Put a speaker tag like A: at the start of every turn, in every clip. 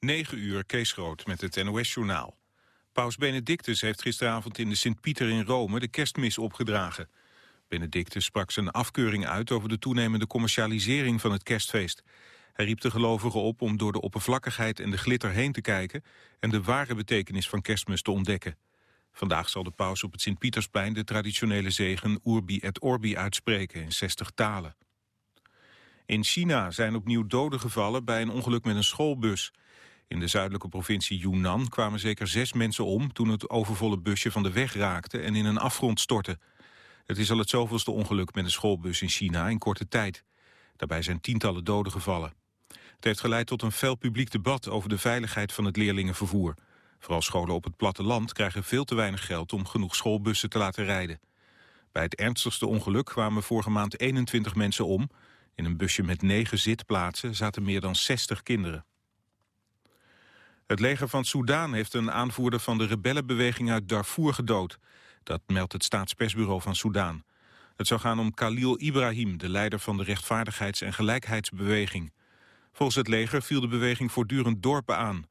A: 9 uur, Kees Groot met het NOS-journaal. Paus Benedictus heeft gisteravond in de Sint-Pieter in Rome de kerstmis opgedragen. Benedictus sprak zijn afkeuring uit over de toenemende commercialisering van het kerstfeest. Hij riep de gelovigen op om door de oppervlakkigheid en de glitter heen te kijken... en de ware betekenis van kerstmis te ontdekken. Vandaag zal de paus op het Sint-Pietersplein de traditionele zegen Urbi et Orbi uitspreken in 60 talen. In China zijn opnieuw doden gevallen bij een ongeluk met een schoolbus. In de zuidelijke provincie Yunnan kwamen zeker zes mensen om... toen het overvolle busje van de weg raakte en in een afgrond stortte. Het is al het zoveelste ongeluk met een schoolbus in China in korte tijd. Daarbij zijn tientallen doden gevallen. Het heeft geleid tot een fel publiek debat over de veiligheid van het leerlingenvervoer. Vooral scholen op het platteland krijgen veel te weinig geld om genoeg schoolbussen te laten rijden. Bij het ernstigste ongeluk kwamen vorige maand 21 mensen om. In een busje met negen zitplaatsen zaten meer dan 60 kinderen. Het leger van Soudaan heeft een aanvoerder van de rebellenbeweging uit Darfur gedood. Dat meldt het staatspersbureau van Soudaan. Het zou gaan om Khalil Ibrahim, de leider van de rechtvaardigheids- en gelijkheidsbeweging. Volgens het leger viel de beweging voortdurend dorpen aan.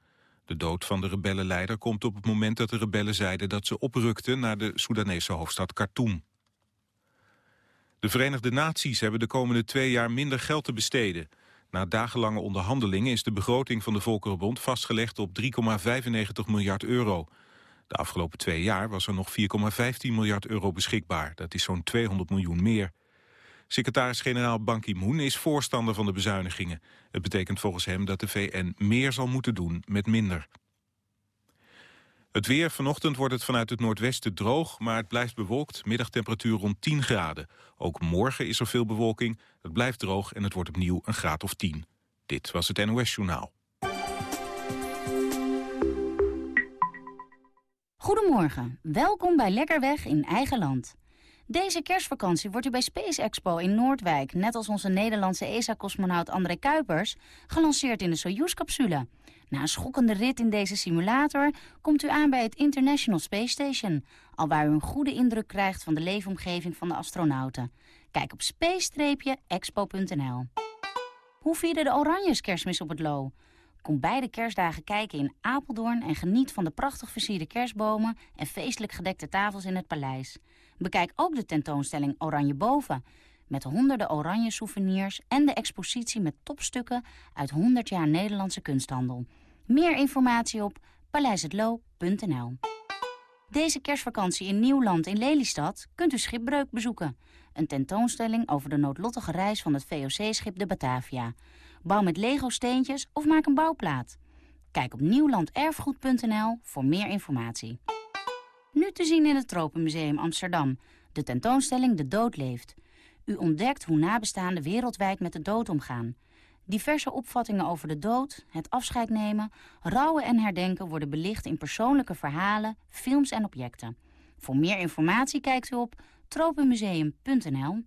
A: De dood van de rebellenleider komt op het moment dat de rebellen zeiden dat ze oprukten naar de Soedanese hoofdstad Khartoum. De Verenigde Naties hebben de komende twee jaar minder geld te besteden. Na dagenlange onderhandelingen is de begroting van de Volkerenbond vastgelegd op 3,95 miljard euro. De afgelopen twee jaar was er nog 4,15 miljard euro beschikbaar. Dat is zo'n 200 miljoen meer. Secretaris-generaal Ban Ki-moon is voorstander van de bezuinigingen. Het betekent volgens hem dat de VN meer zal moeten doen met minder. Het weer, vanochtend wordt het vanuit het noordwesten droog, maar het blijft bewolkt. Middagtemperatuur rond 10 graden. Ook morgen is er veel bewolking, het blijft droog en het wordt opnieuw een graad of 10. Dit was het NOS Journaal.
B: Goedemorgen, welkom bij Lekkerweg in eigen land. Deze kerstvakantie wordt u bij Space Expo in Noordwijk... net als onze Nederlandse ESA-cosmonaut André Kuipers... gelanceerd in de Soyuz-capsule. Na een schokkende rit in deze simulator... komt u aan bij het International Space Station... alwaar u een goede indruk krijgt van de leefomgeving van de astronauten. Kijk op space-expo.nl. Hoe vieren de Oranjes kerstmis op het Loo? Kom beide kerstdagen kijken in Apeldoorn... en geniet van de prachtig versierde kerstbomen... en feestelijk gedekte tafels in het paleis... Bekijk ook de tentoonstelling Oranje Boven... met honderden oranje souvenirs en de expositie met topstukken... uit 100 jaar Nederlandse kunsthandel. Meer informatie op paleishetlo.nl. Deze kerstvakantie in Nieuwland in Lelystad kunt u Schipbreuk bezoeken. Een tentoonstelling over de noodlottige reis van het VOC-schip de Batavia. Bouw met Lego-steentjes of maak een bouwplaat. Kijk op nieuwlanderfgoed.nl voor meer informatie. Nu te zien in het Tropenmuseum Amsterdam. De tentoonstelling De Dood Leeft. U ontdekt hoe nabestaanden wereldwijd met de dood omgaan. Diverse opvattingen over de dood, het afscheid nemen, rouwen en herdenken worden belicht in persoonlijke verhalen, films en objecten. Voor meer informatie kijkt u op tropenmuseum.nl.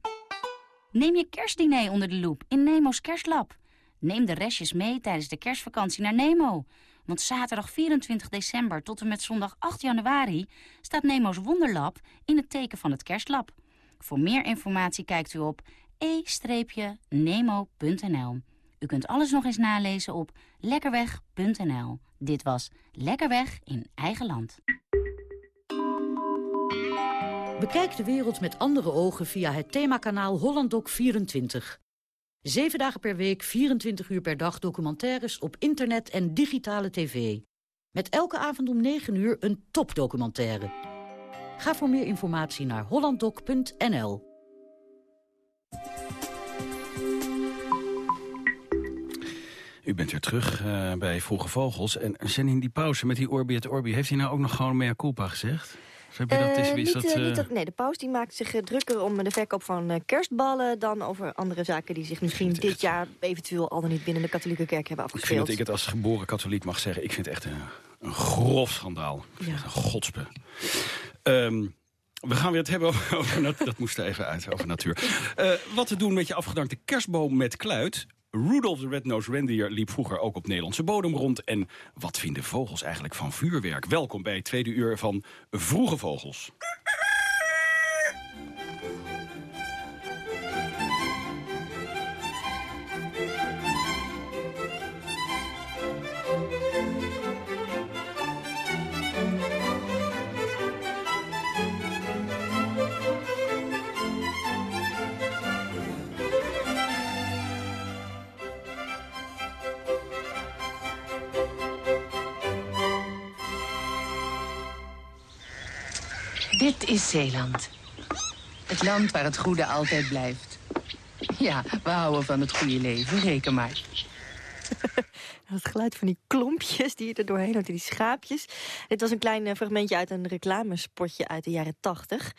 B: Neem je kerstdiner onder de loep in Nemo's Kerstlab. Neem de restjes mee tijdens de kerstvakantie naar Nemo. Want zaterdag 24 december tot en met zondag 8 januari staat Nemo's Wonderlab in het teken van het kerstlab. Voor meer informatie kijkt u op e-nemo.nl. U kunt alles nog eens nalezen op lekkerweg.nl. Dit was Lekkerweg in eigen land.
C: Bekijk de wereld met andere ogen via het themakanaal HollandDoc24. Zeven dagen per week, 24 uur per dag documentaires op internet en digitale tv. Met elke avond om 9 uur een topdocumentaire. Ga voor meer informatie naar hollanddoc.nl.
D: U bent weer terug uh, bij Vroege Vogels. En in die pauze met die Orbi et Orbi... heeft hij nou ook nog gewoon mea culpa gezegd?
E: Heb je dat, is, is niet, dat, niet nee, de paus die maakt zich drukker om de verkoop van kerstballen... dan over andere zaken die zich misschien dit jaar... eventueel al dan niet binnen de katholieke kerk hebben afgespeeld.
D: Ik vind dat ik het als geboren katholiek mag zeggen. Ik vind het echt een, een grof schandaal. Ja. Een godspe. Um, we gaan weer het hebben over, over dat moest er even uit, over natuur. Uh, wat te doen met je afgedankte kerstboom met kluit? Rudolph de Red-Nosed Reindeer liep vroeger ook op Nederlandse bodem rond. En wat vinden vogels eigenlijk van vuurwerk? Welkom bij het tweede uur van Vroege Vogels.
F: Is Zeeland. Het land waar het goede altijd blijft. Ja, we houden van het goede leven, reken maar.
E: Het geluid van die klompjes die er doorheen hoort, die schaapjes. Dit was een klein eh, fragmentje uit een reclamespotje uit de jaren tachtig.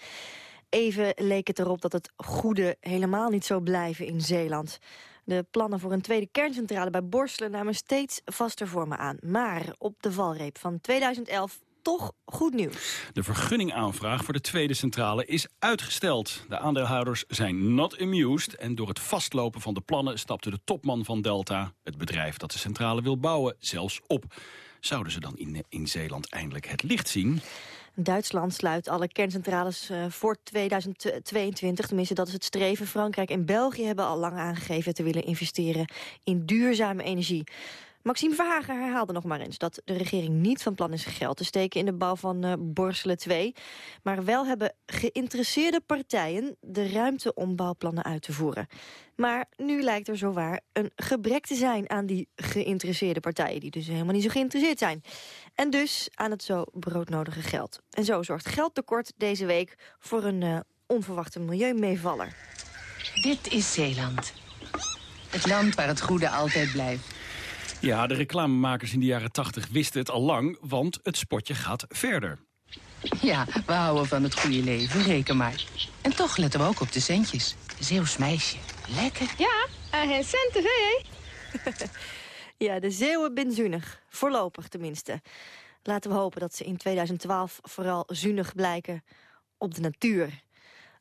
E: Even leek het erop dat het goede helemaal niet zou blijven in Zeeland. De plannen voor een tweede kerncentrale bij Borselen namen steeds vaster vormen aan. Maar op de valreep van 2011 toch goed nieuws.
D: De vergunningaanvraag voor de tweede centrale is uitgesteld. De aandeelhouders zijn not amused en door het vastlopen van de plannen stapte de topman van Delta, het bedrijf dat de centrale wil bouwen, zelfs op. Zouden ze dan in, in Zeeland eindelijk het licht zien?
E: Duitsland sluit alle kerncentrales uh, voor 2022. Tenminste, dat is het streven. Frankrijk en België hebben al lang aangegeven te willen investeren in duurzame energie. Maxime Verhagen herhaalde nog maar eens dat de regering niet van plan is geld te steken in de bouw van uh, Borselen 2. Maar wel hebben geïnteresseerde partijen de ruimte om bouwplannen uit te voeren. Maar nu lijkt er zowaar een gebrek te zijn aan die geïnteresseerde partijen... die dus helemaal niet zo geïnteresseerd zijn. En dus aan het zo broodnodige geld. En zo zorgt geldtekort deze week voor een uh, onverwachte milieumeevaller.
F: Dit is Zeeland. Het land waar het goede altijd blijft.
D: Ja, de reclamemakers in de jaren 80 wisten het al lang, want het spotje gaat verder.
F: Ja, we houden van het goede leven, reken maar. En toch letten we ook op de centjes. Zeeuws meisje, lekker.
E: Ja, en geen centen, hè? ja, de Zeeuwen benzunig. Voorlopig tenminste. Laten we hopen dat ze in 2012 vooral zuinig blijken op de natuur.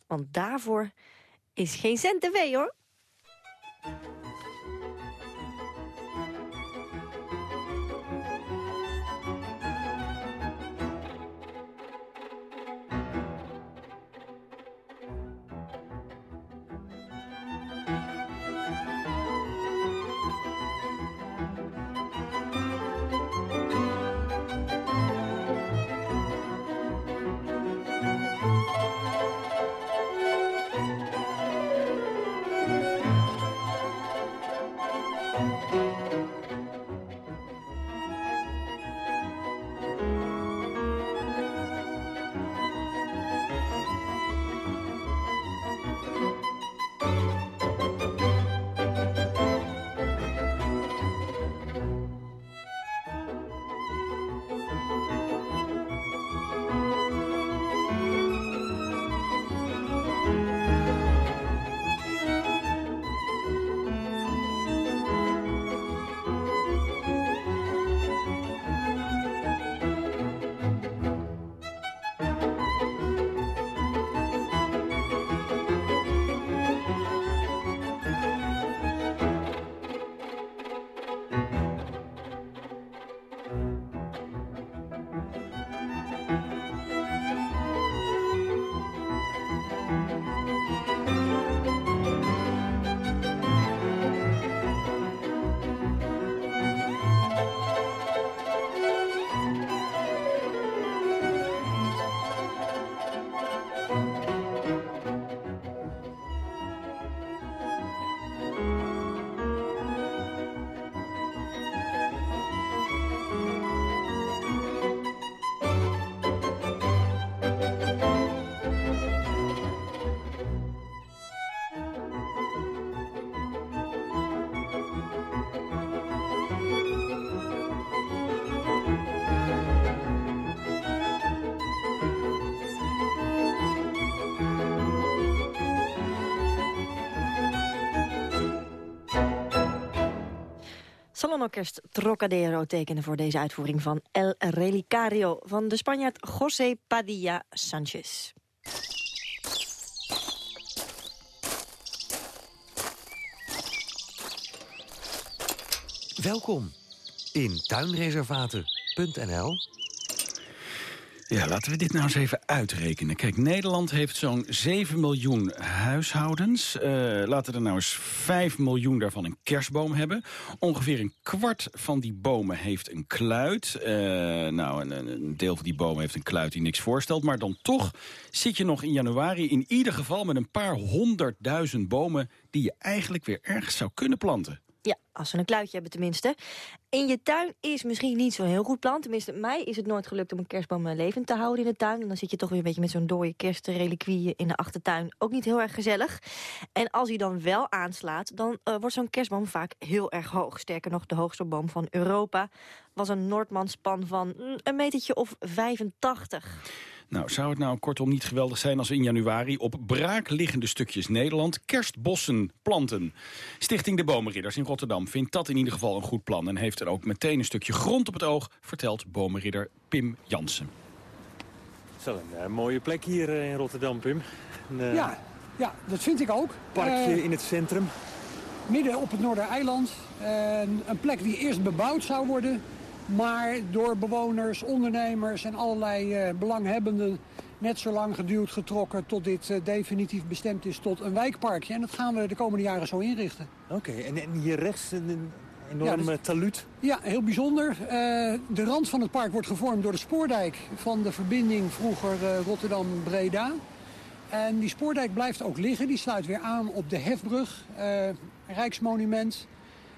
E: Want daarvoor is geen cent wee, hoor. Salonorkest Trocadero tekende voor deze uitvoering van El Relicario... van de Spanjaard José Padilla Sanchez.
G: Welkom in tuinreservaten.nl
D: ja, laten we dit nou eens even uitrekenen. Kijk, Nederland heeft zo'n 7 miljoen huishoudens. Uh, laten er nou eens 5 miljoen daarvan een kerstboom hebben. Ongeveer een kwart van die bomen heeft een kluit. Uh, nou, een, een, deel van die bomen heeft een kluit die niks voorstelt. Maar dan toch zit je nog in januari in ieder geval met een paar honderdduizend bomen... die je eigenlijk weer ergens zou kunnen planten.
E: Ja, Als ze een kluitje hebben tenminste. In je tuin is misschien niet zo'n heel goed plan. Tenminste, mij is het nooit gelukt om een kerstboom eh, levend te houden in de tuin. En dan zit je toch weer een beetje met zo'n dode kerstreliquie in de achtertuin. Ook niet heel erg gezellig. En als hij dan wel aanslaat, dan uh, wordt zo'n kerstboom vaak heel erg hoog. Sterker nog, de hoogste boom van Europa was een Noordmanspan van mm, een metertje of 85.
D: Nou, zou het nou kortom niet geweldig zijn als in januari... op braak liggende stukjes Nederland kerstbossen planten? Stichting De Bomenridders in Rotterdam vindt dat in ieder geval een goed plan... en heeft er ook meteen een stukje grond op het oog, vertelt bomenridder Pim Jansen.
H: Zo, een uh, mooie plek hier uh, in Rotterdam, Pim.
I: Een, uh, ja, ja, dat vind ik ook.
H: Parkje in het centrum.
I: Midden op het Noordereiland. een plek die eerst bebouwd zou worden maar door bewoners, ondernemers en allerlei uh, belanghebbenden net zo lang geduwd, getrokken tot dit uh, definitief bestemd is tot een wijkparkje. En dat gaan we de komende jaren zo inrichten.
H: Oké, en, en, hier rechts een enorm ja, dus, taluut?
I: Ja, heel bijzonder. Uh, de rand van het park wordt gevormd door de spoordijk van de verbinding vroeger Rotterdam-Breda. En die spoordijk blijft ook liggen. Die sluit weer aan op de Hefbrug, Rijksmonument...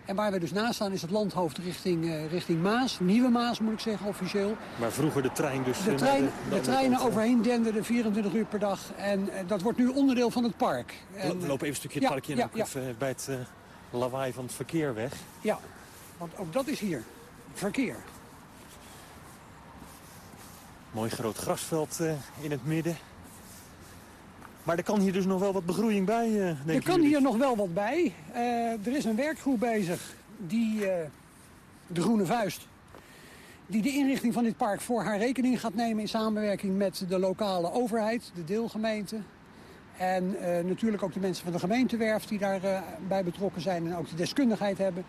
I: En waar we dus naast staan is het landhoofd richting, uh, richting Maas. Nieuwe Maas moet ik zeggen, officieel.
H: Maar vroeger de trein dus...
I: De, eh, trein, de, de treinen overheen denderden 24 uur per dag. En uh, dat wordt nu onderdeel van het park.
H: En, we lopen even een stukje het ja, parkje ja, en ja. even bij het uh, lawaai van het verkeer weg.
I: Ja, want ook dat is hier. Verkeer.
H: Mooi groot grasveld in het midden. Maar er kan hier dus nog wel wat begroeiing bij, uh, denk
I: Er kan hier nog wel wat bij. Uh, er is een werkgroep bezig, die, uh, de Groene Vuist... die de inrichting van dit park voor haar rekening gaat nemen... in samenwerking met de lokale overheid, de deelgemeente... En natuurlijk ook de mensen van de gemeentewerf die daarbij bij betrokken zijn... en ook de deskundigheid hebben.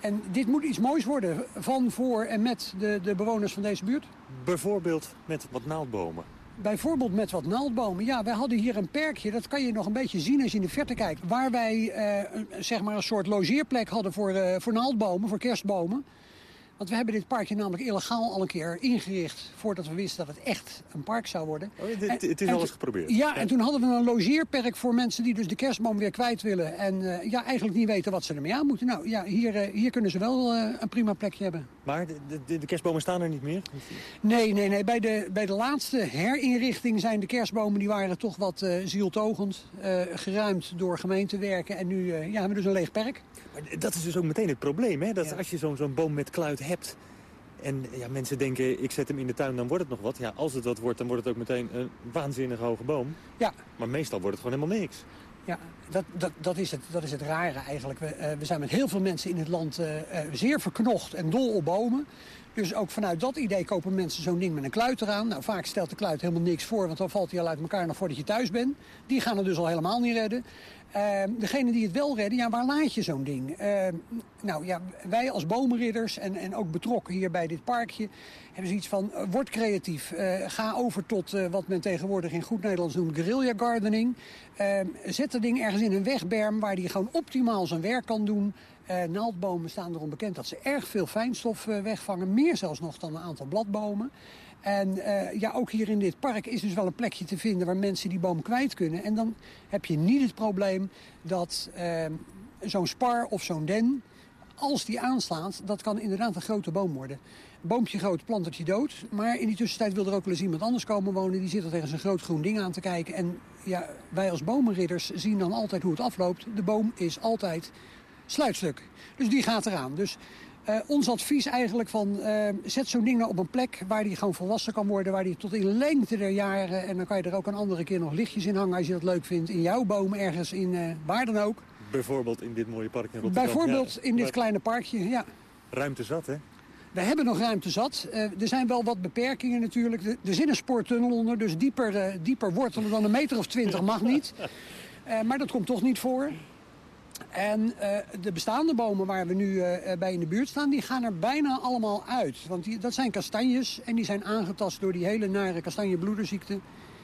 I: En dit moet iets moois worden van, voor en met de, de bewoners van deze buurt.
H: Bijvoorbeeld met wat naaldbomen.
I: Bijvoorbeeld met wat naaldbomen. Ja, wij hadden hier een perkje, dat kan je nog een beetje zien als je in de verte kijkt. Waar wij uh, zeg maar een soort logeerplek hadden voor, uh, voor naaldbomen, voor kerstbomen. Want we hebben dit parkje namelijk illegaal al een keer ingericht... voordat we wisten dat het echt een park zou worden.
H: Oh, dit, het is al eens geprobeerd.
I: Ja, en toen hadden we een logeerperk voor mensen die dus de kerstboom weer kwijt willen. En uh, ja, eigenlijk niet weten wat ze ermee aan moeten. Nou ja, hier, uh, hier kunnen ze wel uh, een prima plekje hebben.
H: Maar de, de, de, kerstbomen staan er niet meer?
I: Nee, nee, nee. Bij de, bij de laatste herinrichting zijn de kerstbomen... die waren toch wat zieltogend, geruimd door gemeentewerken. En nu ja, hebben we dus een leeg perk.
H: Maar dat is dus ook meteen het probleem, hè? Dat ja. als je zo'n zo'n boom met kluit hebt... en ja, mensen denken, ik zet hem in de tuin, dan wordt het nog wat. Ja, als het wat wordt, dan wordt het ook meteen een waanzinnig hoge boom. Ja. Maar meestal wordt het gewoon helemaal niks.
I: Ja, dat, dat, dat, is, het, dat is het rare eigenlijk. We, uh, we zijn met heel veel mensen in het land uh, uh, zeer verknocht en dol op bomen. Dus ook vanuit dat idee kopen mensen zo'n ding met een kluit eraan. Nou, vaak stelt de kluit helemaal niks voor, want dan valt hij al uit elkaar nog voordat je thuis bent. Die gaan het dus al helemaal niet redden. Uh, degene die het wel redden, ja, waar laat je zo'n ding? Uh, nou ja, wij als bomenridders en, en ook betrokken hier bij dit parkje... hebben zoiets van, uh, word creatief. ga over tot wat men tegenwoordig in goed Nederlands noemt guerrilla gardening. Ehm, zet dat ding ergens in een wegberm waar die gewoon optimaal zijn werk kan doen... naaldbomen staan erom bekend dat ze erg veel fijnstof wegvangen. Meer zelfs nog dan een aantal bladbomen. En uh, ja, ook hier in dit park is dus wel een plekje te vinden waar mensen die boom kwijt kunnen. En dan heb je niet het probleem dat uh, zo'n spar of zo'n den, als die aanslaat, dat kan inderdaad een grote boom worden. Boompje groot, plantertje dood. Maar in die tussentijd wil er ook wel eens iemand anders komen wonen. Die zit er tegen zijn groot groen ding aan te kijken. En ja, wij als bomenridders zien dan altijd hoe het afloopt. De boom is altijd sluitstuk. Dus die gaat eraan. Dus uh, ons advies eigenlijk van uh, zet zo'n ding nou op een plek waar die gewoon volwassen kan worden. Waar die tot in lengte der jaren, en dan kan je er ook een andere keer nog lichtjes in hangen als je dat leuk vindt. In jouw boom ergens, in uh, waar dan ook.
H: Bijvoorbeeld in dit mooie park in Rotterdam.
I: Bijvoorbeeld ja, in dit kleine parkje, ja.
H: Ruimte zat, hè?
I: We hebben nog ruimte zat. Uh, er zijn wel wat beperkingen natuurlijk. Er zit een spoortunnel onder, dus dieper, uh, dieper wortelen dan een meter of twintig mag niet. Uh, maar dat komt toch niet voor. En uh, de bestaande bomen waar we nu uh, bij in de buurt staan, die gaan er bijna allemaal uit. Want die, dat zijn kastanjes en die zijn aangetast door die hele nare kastanjebloederziekte.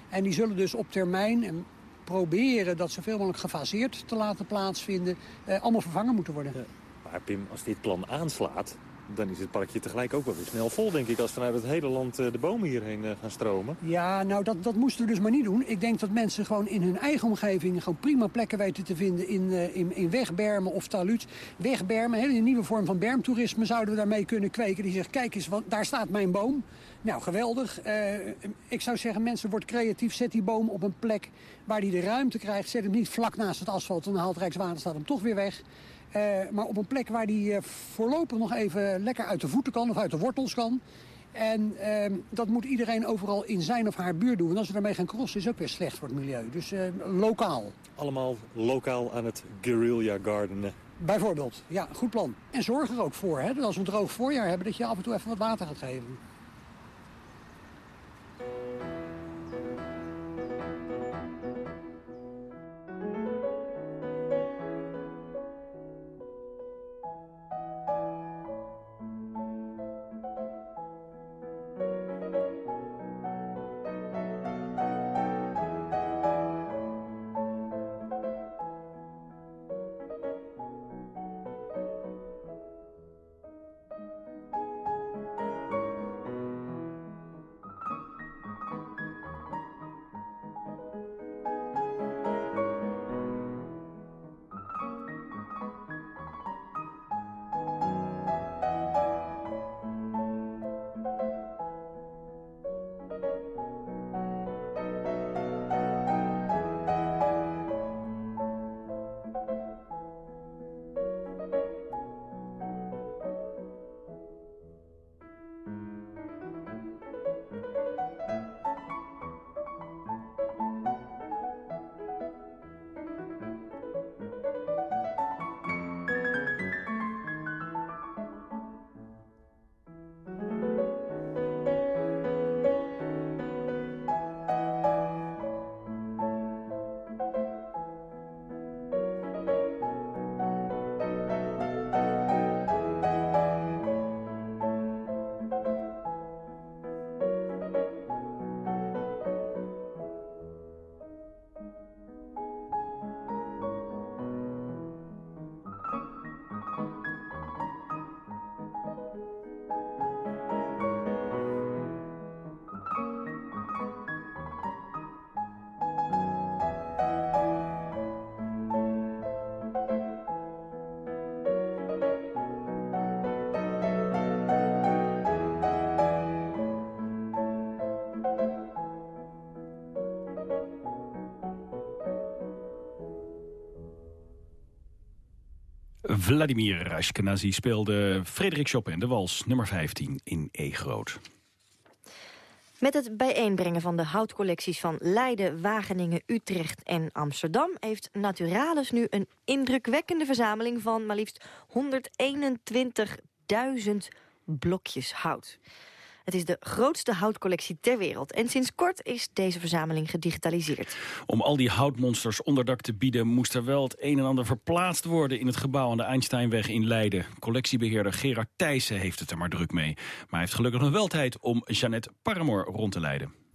I: En die zullen dus op termijn en proberen dat zoveel mogelijk gefaseerd te laten plaatsvinden, allemaal vervangen moeten worden. Ja.
H: Maar Pim, als dit plan aanslaat, dan is het parkje tegelijk ook wel weer snel vol, denk ik... als vanuit het hele land de bomen hierheen gaan stromen.
I: Ja, nou, dat, dat moesten we dus maar niet doen. Ik denk dat mensen gewoon in hun eigen omgeving... gewoon prima plekken weten te vinden in, in, in wegbermen of taluut. Wegbermen, een nieuwe vorm van bermtoerisme zouden we daarmee kunnen kweken. Die zegt, kijk eens, want daar staat mijn boom. Nou, geweldig. Ik zou zeggen, mensen, wordt creatief. Zet die boom op een plek waar die de ruimte krijgt. Zet hem niet vlak naast het asfalt, dan haalt Rijkswaterstaat hem toch weer weg. Uh, maar op een plek waar die uh, voorlopig nog even lekker uit de voeten kan of uit de wortels kan. En ehm, dat moet iedereen overal in zijn of haar buurt doen. En als we daarmee gaan crossen is ook weer slecht voor het milieu. Dus lokaal.
H: Allemaal lokaal aan het guerrilla gardenen.
I: Bijvoorbeeld, ja, goed plan. En zorg er ook voor, hè, dat als we een droog voorjaar hebben... dat je af en toe even wat water gaat geven.
D: Vladimir Ashkenazi speelde Frederik Chopin de wals nummer 15 in E groot.
E: Met het bijeenbrengen van de houtcollecties van Leiden, Wageningen, Utrecht en Amsterdam... heeft Naturalis nu een indrukwekkende verzameling van maar liefst 121.000 blokjes hout. Het is de grootste houtcollectie ter wereld. En sinds kort is deze verzameling gedigitaliseerd.
D: Om al die houtmonsters onderdak te bieden... moest er wel het een en ander verplaatst worden... in het gebouw aan de Einsteinweg in Leiden. Collectiebeheerder Gerard Thijssen heeft het er maar druk mee. Maar hij heeft gelukkig nog wel tijd om Jeannette Paramoor rond te leiden.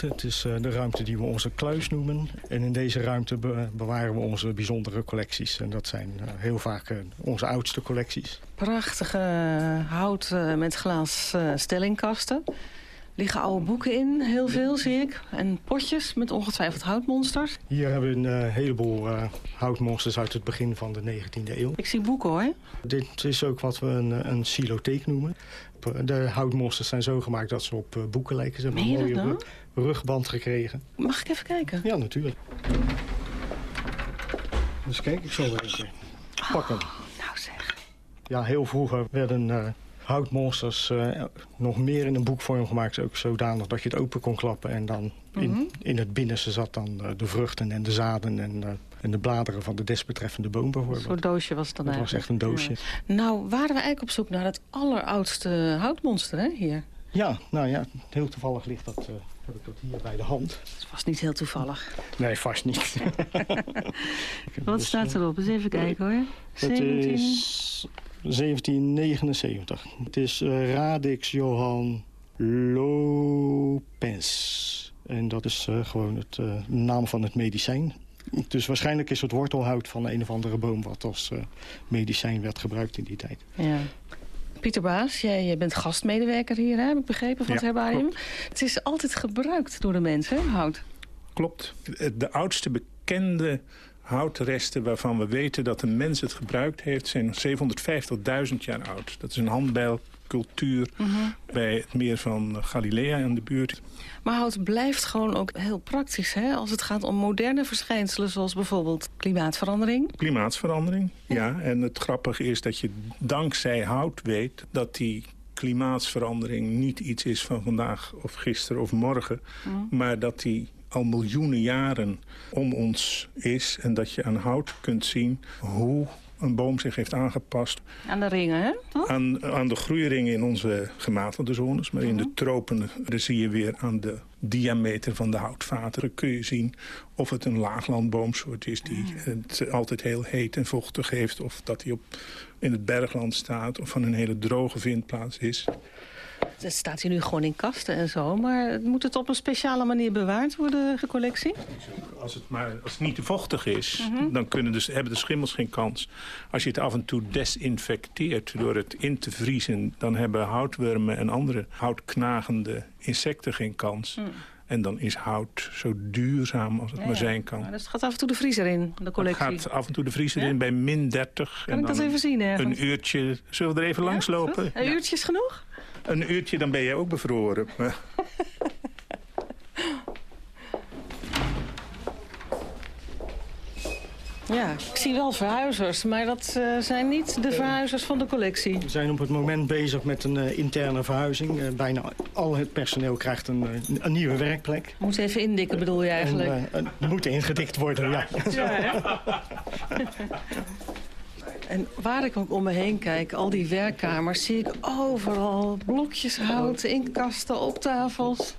J: Het is eh, de ruimte die we onze kluis noemen. En in deze ruimte bewaren we onze bijzondere collecties. En dat zijn eh, heel vaak eh, onze oudste collecties.
K: Prachtige hout met glas stellingkasten. liggen oude boeken in, heel veel zie ik. En potjes met ongetwijfeld houtmonsters.
J: Hier hebben we een heleboel houtmonsters uit het begin van de 19e eeuw.
K: Ik zie boeken hoor.
J: Dit is ook wat we een, een silotheek noemen. De houtmonsters zijn zo gemaakt dat ze op boeken lijken. Ze hebben mooie? Rugband gekregen.
K: Mag ik even kijken?
J: Ja, natuurlijk. Dus kijk, ik zal er eentje pakken. Oh,
K: nou zeg.
J: Ja, heel vroeger werden uh, houtmonsters uh, nog meer in een boekvorm gemaakt. Ook zodanig dat je het open kon klappen. En dan in, mhm. in het binnenste zat dan uh, de vruchten en de zaden en, en de bladeren van de desbetreffende boom bijvoorbeeld.
K: Zo'n doosje was het dan
J: Dat was echt een doosje.
K: Nou, waren we eigenlijk op zoek naar het alleroudste houtmonster hè, hier?
J: Ja, nou ja, heel toevallig ligt dat heb ik dat hier bij de hand.
K: Het was niet heel toevallig.
J: Nee, vast niet.
K: Wat dus, staat erop? Eens even kijken hoor.
J: Het is 1779. Het is uh, Radix Johan Lopens. En dat is uh, gewoon het uh, naam van het medicijn. Dus waarschijnlijk is het wortelhout van een of andere boom... wat als medicijn werd gebruikt in die tijd.
K: Ja. Pieter Baas, jij, bent gastmedewerker hier, hè, heb ik begrepen, van het herbarium. Het is altijd gebruikt door de mensen, hout.
L: Klopt. De oudste bekende houtresten waarvan we weten dat een mens het gebruikt heeft... zijn 750.000 jaar oud. Dat is een handbijlcultuur mhm. bij het meer van Galilea in de buurt.
K: Maar hout blijft gewoon ook heel praktisch, hè? Als het gaat om moderne verschijnselen, zoals bijvoorbeeld klimaatverandering.
L: Klimaatverandering, ja. En het grappige is dat je dankzij hout weet dat die klimaatsverandering niet iets is van vandaag of gisteren of morgen. Mhm. Maar dat die al miljoenen jaren om ons is. En dat je aan hout kunt zien hoe een boom zich heeft aangepast.
K: Aan de ringen, hè?
L: Aan, aan de groeiringen in onze gematigde zones. Maar in de tropen zie je weer aan de diameter van de houtvaten... kun je zien of het een laaglandboomsoort is die het altijd heel heet en vochtig heeft... of dat hij op, in het bergland staat of van een hele droge vindplaats is.
K: Het staat hier nu gewoon in kasten en zo. Maar moet het op een speciale manier bewaard worden, de collectie?
L: Als het, maar, als het niet te vochtig is, mhm. dan kunnen dus, hebben de schimmels geen kans. Als je het af en toe desinfecteert door het in te vriezen... dan hebben houtwormen en andere houtknagende insecten geen kans. Mhm. En dan is hout zo duurzaam als het maar zijn kan.
K: dus het gaat af en toe de vriezer in, de collectie?
L: Het gaat af en toe de vriezer in bij min 30.
K: Kan en ik dat even zien?
L: Een uurtje. Zullen we er even langs lopen?
K: Een uurtje is genoeg?
L: Een uurtje, dan ben jij ook bevroren.
K: Ja, ik zie wel verhuizers, maar dat uh, zijn niet de verhuizers van de collectie.
J: We zijn op het moment bezig met een uh, interne verhuizing. Uh, bijna al het personeel krijgt een, een nieuwe werkplek.
K: Moet even indikken, bedoel je eigenlijk?
J: En, moet ingedikt worden, ja. ja
K: En waar ik ook om me heen kijk, al die werkkamers... zie ik overal blokjes hout in kasten, op tafels.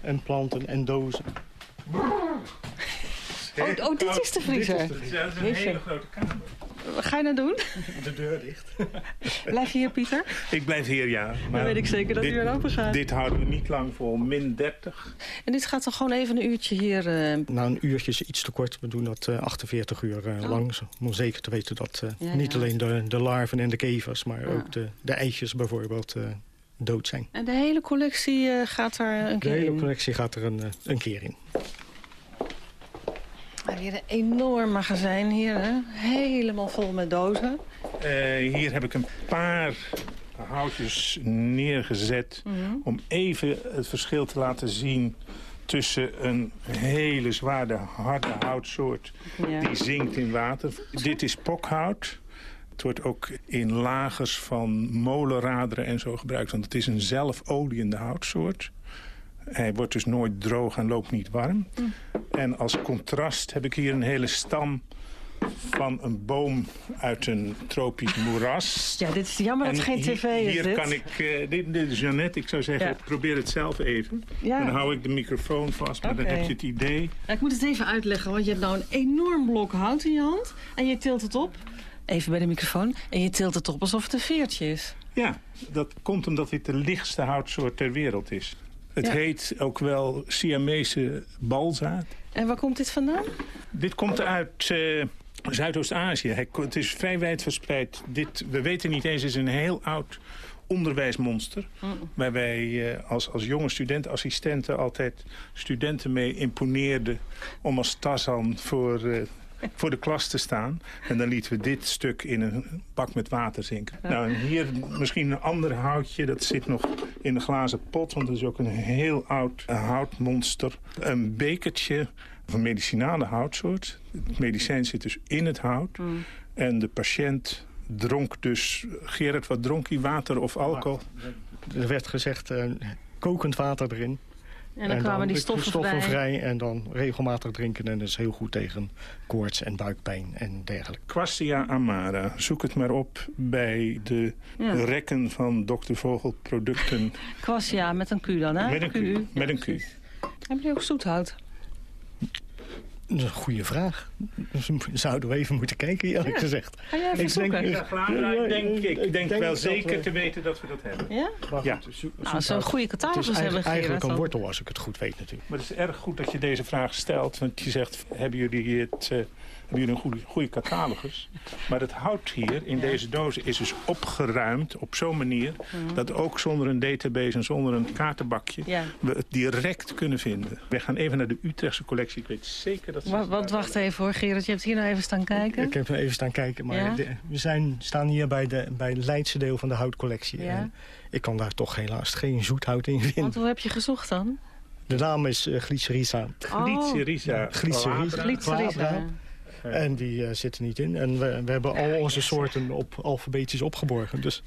J: En planten en dozen.
K: Oh, oh, dit is de vriezer. Dit
L: is, een hele grote kamer.
K: Wat ga je nou doen?
J: De deur dicht.
K: Blijf je hier, Pieter?
L: Ik blijf hier, ja.
K: Maar Dan weet ik zeker dat
L: dit,
K: u weer open gaat.
L: Dit houden we niet lang vol, min 30.
K: En dit gaat dan gewoon even een uurtje hier... Uh...
J: Nou, een uurtje is iets te kort. We doen dat uh, 48 uur uh, lang. Om zeker te weten dat ja, niet ja. alleen de, de, larven en de kevers... maar ook de, de eitjes bijvoorbeeld dood zijn.
K: En de hele collectie gaat er een keer
J: in? De hele collectie gaat er een, een keer in.
K: Weer een enorm magazijn hier, hè? helemaal vol met dozen.
L: Uh, hier heb ik een paar houtjes neergezet... Mm -hmm. om even het verschil te laten zien tussen een hele zware, harde houtsoort... Ja. die zinkt in water. Dit is pokhout. Het wordt ook in lagers van molenraderen en zo gebruikt... want het is een zelfoliende houtsoort. Hij wordt dus nooit droog en loopt niet warm. Mm. En als contrast heb ik hier een hele stam van een boom uit een tropisch moeras.
K: Ja, dit is jammer dat het geen tv
L: is. Hier kan ik, uh, dit, dit, is Jeannette, ik zou zeggen, ja. probeer het zelf even. Ja. Dan hou ik de microfoon vast, maar okay. dan heb je het idee.
K: ik moet het even uitleggen, want je hebt nou een enorm blok hout in je hand. En je tilt het op, even bij de microfoon, en je tilt het op alsof het een veertje is.
L: Ja, dat komt omdat dit de lichtste houtsoort ter wereld is. Het heet ook wel Siamese balzaad.
K: En waar komt dit vandaan?
L: Dit komt uit uh, Zuidoost-Azië. Het is vrij wijd verspreid. Dit, we weten niet eens, het is een heel oud onderwijsmonster. Mm. Waar wij uh, als, als jonge studentenassistenten altijd studenten mee imponeerden... om als Tarzan voor... Uh, voor de klas te staan. En dan lieten we dit stuk in een bak met water zinken. Nou, en hier misschien een ander houtje. Dat zit nog in een glazen pot, want dat is ook een heel oud houtmonster. Een bekertje van medicinale houtsoort. Het medicijn zit dus in het hout. Mm. En de patiënt dronk dus... Gerard, wat dronk hij? Water of alcohol?
J: Er werd gezegd, uh, kokend water erin.
K: En dan kwamen die stoffen,
J: stoffen vrij. En dan regelmatig drinken. En dat is heel goed tegen koorts en buikpijn en dergelijke.
L: Quassia amara. Zoek het maar op bij de ja. rekken van Dr. Vogel producten.
K: Quassia met een Q dan, hè?
L: Met een Q. Q. Met een Q.
K: Hebben jullie ook zoethout?
J: Dat is een goede vraag. Dus zouden we even moeten kijken, eerlijk
K: Ja.
J: gezegd.
K: Ga jij even
J: Ik denk-?
L: Ja, ik denk, ik denk,
J: denk
L: wel zeker
J: we-
L: te weten dat we dat hebben.
K: Ja?
L: Ja.
K: Nou, een goede
J: Het
K: catalogus
J: is
K: hebben,
J: eigenlijk, eigenlijk een wortel, als ik het goed weet natuurlijk.
L: Maar het is erg goed dat je deze vraag stelt. Want je zegt, hebben jullie, het, eh, hebben jullie een goede, goede catalogus? Maar het hout hier in deze dozen is dus opgeruimd op zo'n manier... dat ook zonder een database en zonder een kaartenbakje...
K: Ja.
L: we het direct kunnen vinden. We gaan even naar de Utrechtse collectie. Ik weet zeker dat ze...
K: Wa- Wat, wacht even hoor, Gerard. Je hebt hier nou even staan kijken.
J: Ik heb even staan kijken, maar
K: Ja?
J: de- we zijn, staan hier bij, de, bij het Leidse deel van de houtcollectie. En ik kan daar toch helaas geen zoethout in
K: Want
J: vinden.
K: hoe heb je gezocht dan?
J: De naam is uh, Glycerisa.
L: Glycerisa.
J: Glycerisa.
K: Glycerisa.
J: En die eh, zitten niet in. En we, we hebben al onze soorten op alfabetisch opgeborgen. Dus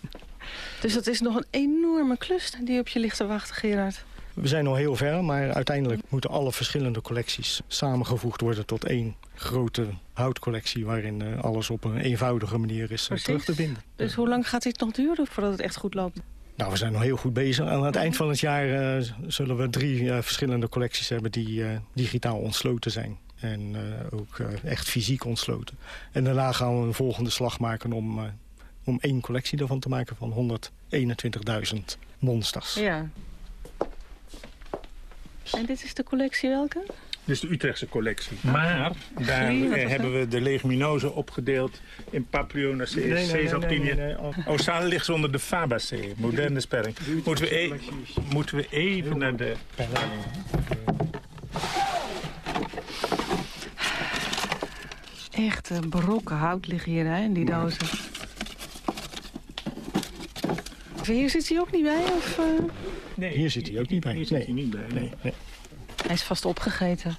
K: Dus dat is nog een enorme klus die op je ligt te wachten, Gerard.
J: we zijn al heel ver, maar uiteindelijk moeten alle verschillende collecties samengevoegd worden tot één grote houtcollectie waarin eh, alles op een eenvoudige manier is eh,
K: Precies.
J: terug te vinden.
K: Dus hoe lang gaat dit nog duren voordat het echt goed loopt?
J: Nou, we zijn nog heel goed bezig. Aan het eind van het jaar eh, zullen we drie verschillende collecties hebben die eh, digitaal ontsloten zijn. En eh, ook eh, echt fysiek ontsloten. En daarna gaan we een volgende slag maken om, eh, om één collectie ervan te maken van 121.000 monsters.
K: Ja. En dit is de collectie welke?
L: Dit is de Utrechtse collectie. Maar daar hebben we de leguminozen opgedeeld in Papilionaceae,
J: Nee, nee, nee,
L: Caesartinia.
J: nee, nee, nee.
L: Oostale ligt ze onder de Fabaceae, moderne sperring. Moeten we, e- moeten we even naar de...
K: Echte brokken hout liggen hier hè, in die dozen. Hier zit hij ook niet bij? Of, eh?
L: Nee,
J: Hier zit hij ook niet bij.
L: Hier zit
J: Nee.
L: hij niet bij. nee.
J: Nee, nee.
K: Hij is vast opgegeten.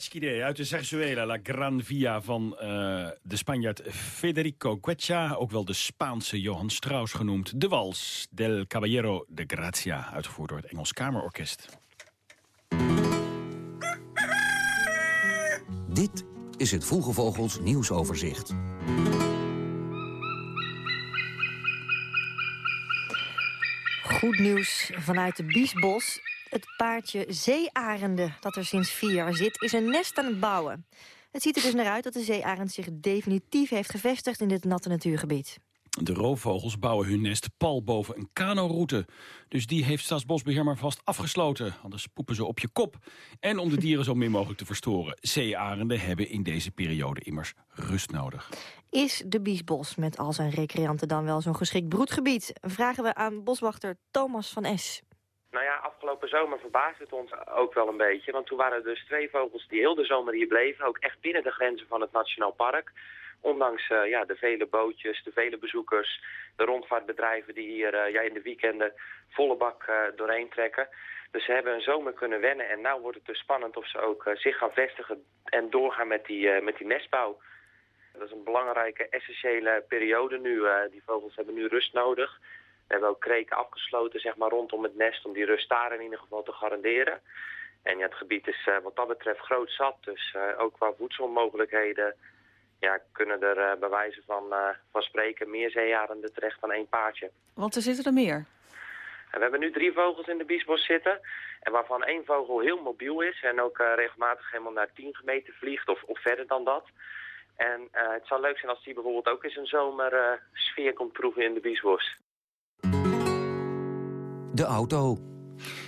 D: Uit de Zarzuela, La Gran Via van eh, de Spanjaard Federico Quecha. Ook wel de Spaanse Johann Strauss genoemd. De Wals del Caballero de Gracia, uitgevoerd door het Engels Kamerorkest.
G: Dit is het Vroege Vogels nieuwsoverzicht.
E: Goed nieuws vanuit de Biesbos. Het paardje zeearenden dat er sinds vier jaar zit, is een nest aan het bouwen. Het ziet er dus naar uit dat de zeearend zich definitief heeft gevestigd in dit natte natuurgebied.
D: De roofvogels bouwen hun nest pal boven een kanoroute. Dus die heeft Staatsbosbeheer maar vast afgesloten. Anders poepen ze op je kop. En om de dieren zo min mogelijk te verstoren. Zeearenden hebben in deze periode immers rust nodig.
E: Is de Biesbos met al zijn recreanten dan wel zo'n geschikt broedgebied? Vragen we aan boswachter Thomas van S.
M: Nou ja, afgelopen zomer verbaasde het ons ook wel een beetje. Want toen waren er dus twee vogels die heel de zomer hier bleven. Ook echt binnen de grenzen van het Nationaal Park. Ondanks uh, ja, de vele bootjes, de vele bezoekers, de rondvaartbedrijven die hier uh, ja, in de weekenden volle bak uh, doorheen trekken. Dus ze hebben een zomer kunnen wennen en nu wordt het dus spannend of ze ook zich gaan vestigen en doorgaan met die, met die nestbouw. Dat is een belangrijke, essentiële periode nu. die vogels hebben nu rust nodig. We hebben ook kreken afgesloten zeg maar, rondom het nest om die rust daar in ieder geval te garanderen. En ja, het gebied is wat dat betreft groot zat, dus ook qua voedselmogelijkheden ja, kunnen er uh, bij wijze van, van spreken meer zeearenden terecht dan één paardje.
K: Want er zitten er meer?
M: En we hebben nu drie vogels in de biesbos zitten. En waarvan één vogel heel mobiel is en ook regelmatig helemaal naar 10 meter vliegt of, of verder dan dat. En het zou leuk zijn als die bijvoorbeeld ook eens een zomer sfeer komt proeven in de biesbos.
G: De auto.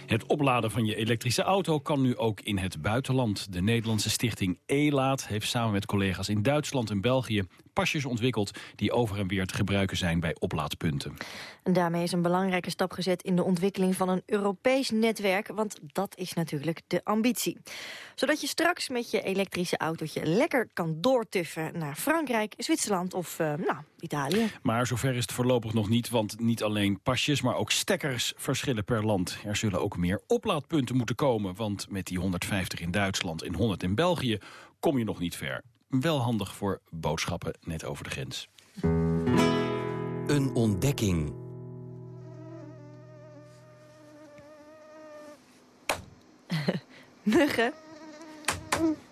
D: Het opladen van je elektrische auto kan nu ook in het buitenland. De Nederlandse stichting E-Laat heeft samen met collega's in Duitsland en België pasjes ontwikkeld die over en weer te gebruiken zijn bij oplaadpunten.
E: En daarmee is een belangrijke stap gezet in de ontwikkeling van een Europees netwerk, want dat is natuurlijk de ambitie. Zodat je straks met je elektrische autootje lekker kan doortuffen naar Frankrijk, Zwitserland of uh, nou, Italië.
D: Maar zover is het voorlopig nog niet, want niet alleen pasjes, maar ook stekkers verschillen per land. Er zullen ook meer oplaadpunten moeten komen, want met die 150 in Duitsland en 100 in België kom je nog niet ver. Wel handig voor boodschappen net over de grens.
G: Een ontdekking.
E: Muggen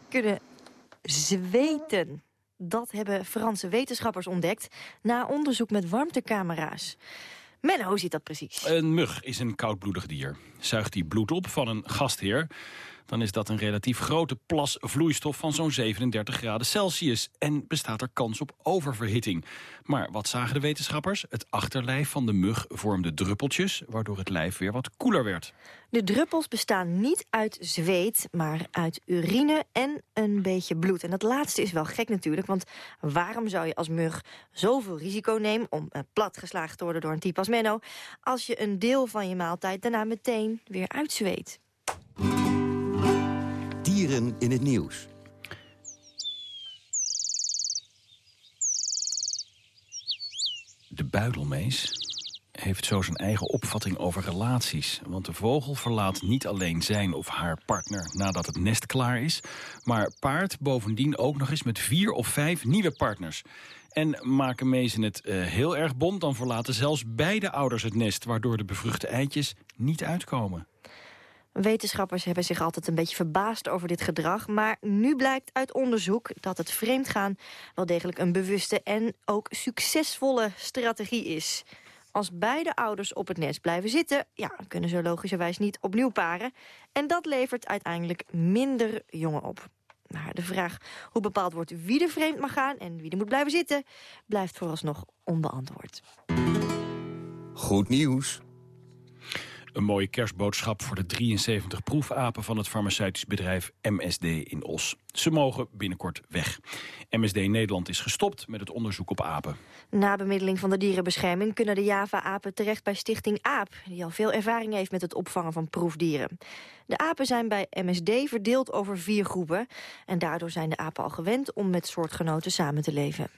E: kunnen zweten. Dat hebben Franse wetenschappers ontdekt na onderzoek met warmtecamera's. Menno, hoe zit dat precies?
D: Een mug is een koudbloedig dier. Zuigt die bloed op van een gastheer dan is dat een relatief grote plas vloeistof van zo'n 37 graden Celsius. En bestaat er kans op oververhitting. Maar wat zagen de wetenschappers? Het achterlijf van de mug vormde druppeltjes, waardoor het lijf weer wat koeler werd.
E: De druppels bestaan niet uit zweet, maar uit urine en een beetje bloed. En dat laatste is wel gek natuurlijk, want waarom zou je als mug zoveel risico nemen om uh, platgeslagen te worden door een type als Menno, als je een deel van je maaltijd daarna meteen weer uitzweet?
G: In het nieuws.
D: De buidelmees heeft zo zijn eigen opvatting over relaties. Want de vogel verlaat niet alleen zijn of haar partner nadat het nest klaar is... maar paart bovendien ook nog eens met vier of vijf nieuwe partners. En maken mezen het uh, heel erg bond, dan verlaten zelfs beide ouders het nest... waardoor de bevruchte eitjes niet uitkomen.
E: Wetenschappers hebben zich altijd een beetje verbaasd over dit gedrag... maar nu blijkt uit onderzoek dat het vreemdgaan wel degelijk een bewuste... en ook succesvolle strategie is. Als beide ouders op het nest blijven zitten... ja, kunnen ze logischerwijs niet opnieuw paren. En dat levert uiteindelijk minder jongen op. Maar de vraag hoe bepaald wordt wie er vreemd mag gaan... en wie er moet blijven zitten, blijft vooralsnog onbeantwoord.
G: Goed nieuws.
D: Een mooie kerstboodschap voor de 73 proefapen van het farmaceutisch bedrijf MSD in Os. Ze mogen binnenkort weg. MSD Nederland is gestopt met het onderzoek op apen.
E: Na bemiddeling van de dierenbescherming kunnen de Java-apen terecht bij Stichting AAP... die al veel ervaring heeft met het opvangen van proefdieren. De apen zijn bij MSD verdeeld over vier groepen... en daardoor zijn de apen al gewend om met soortgenoten samen te leven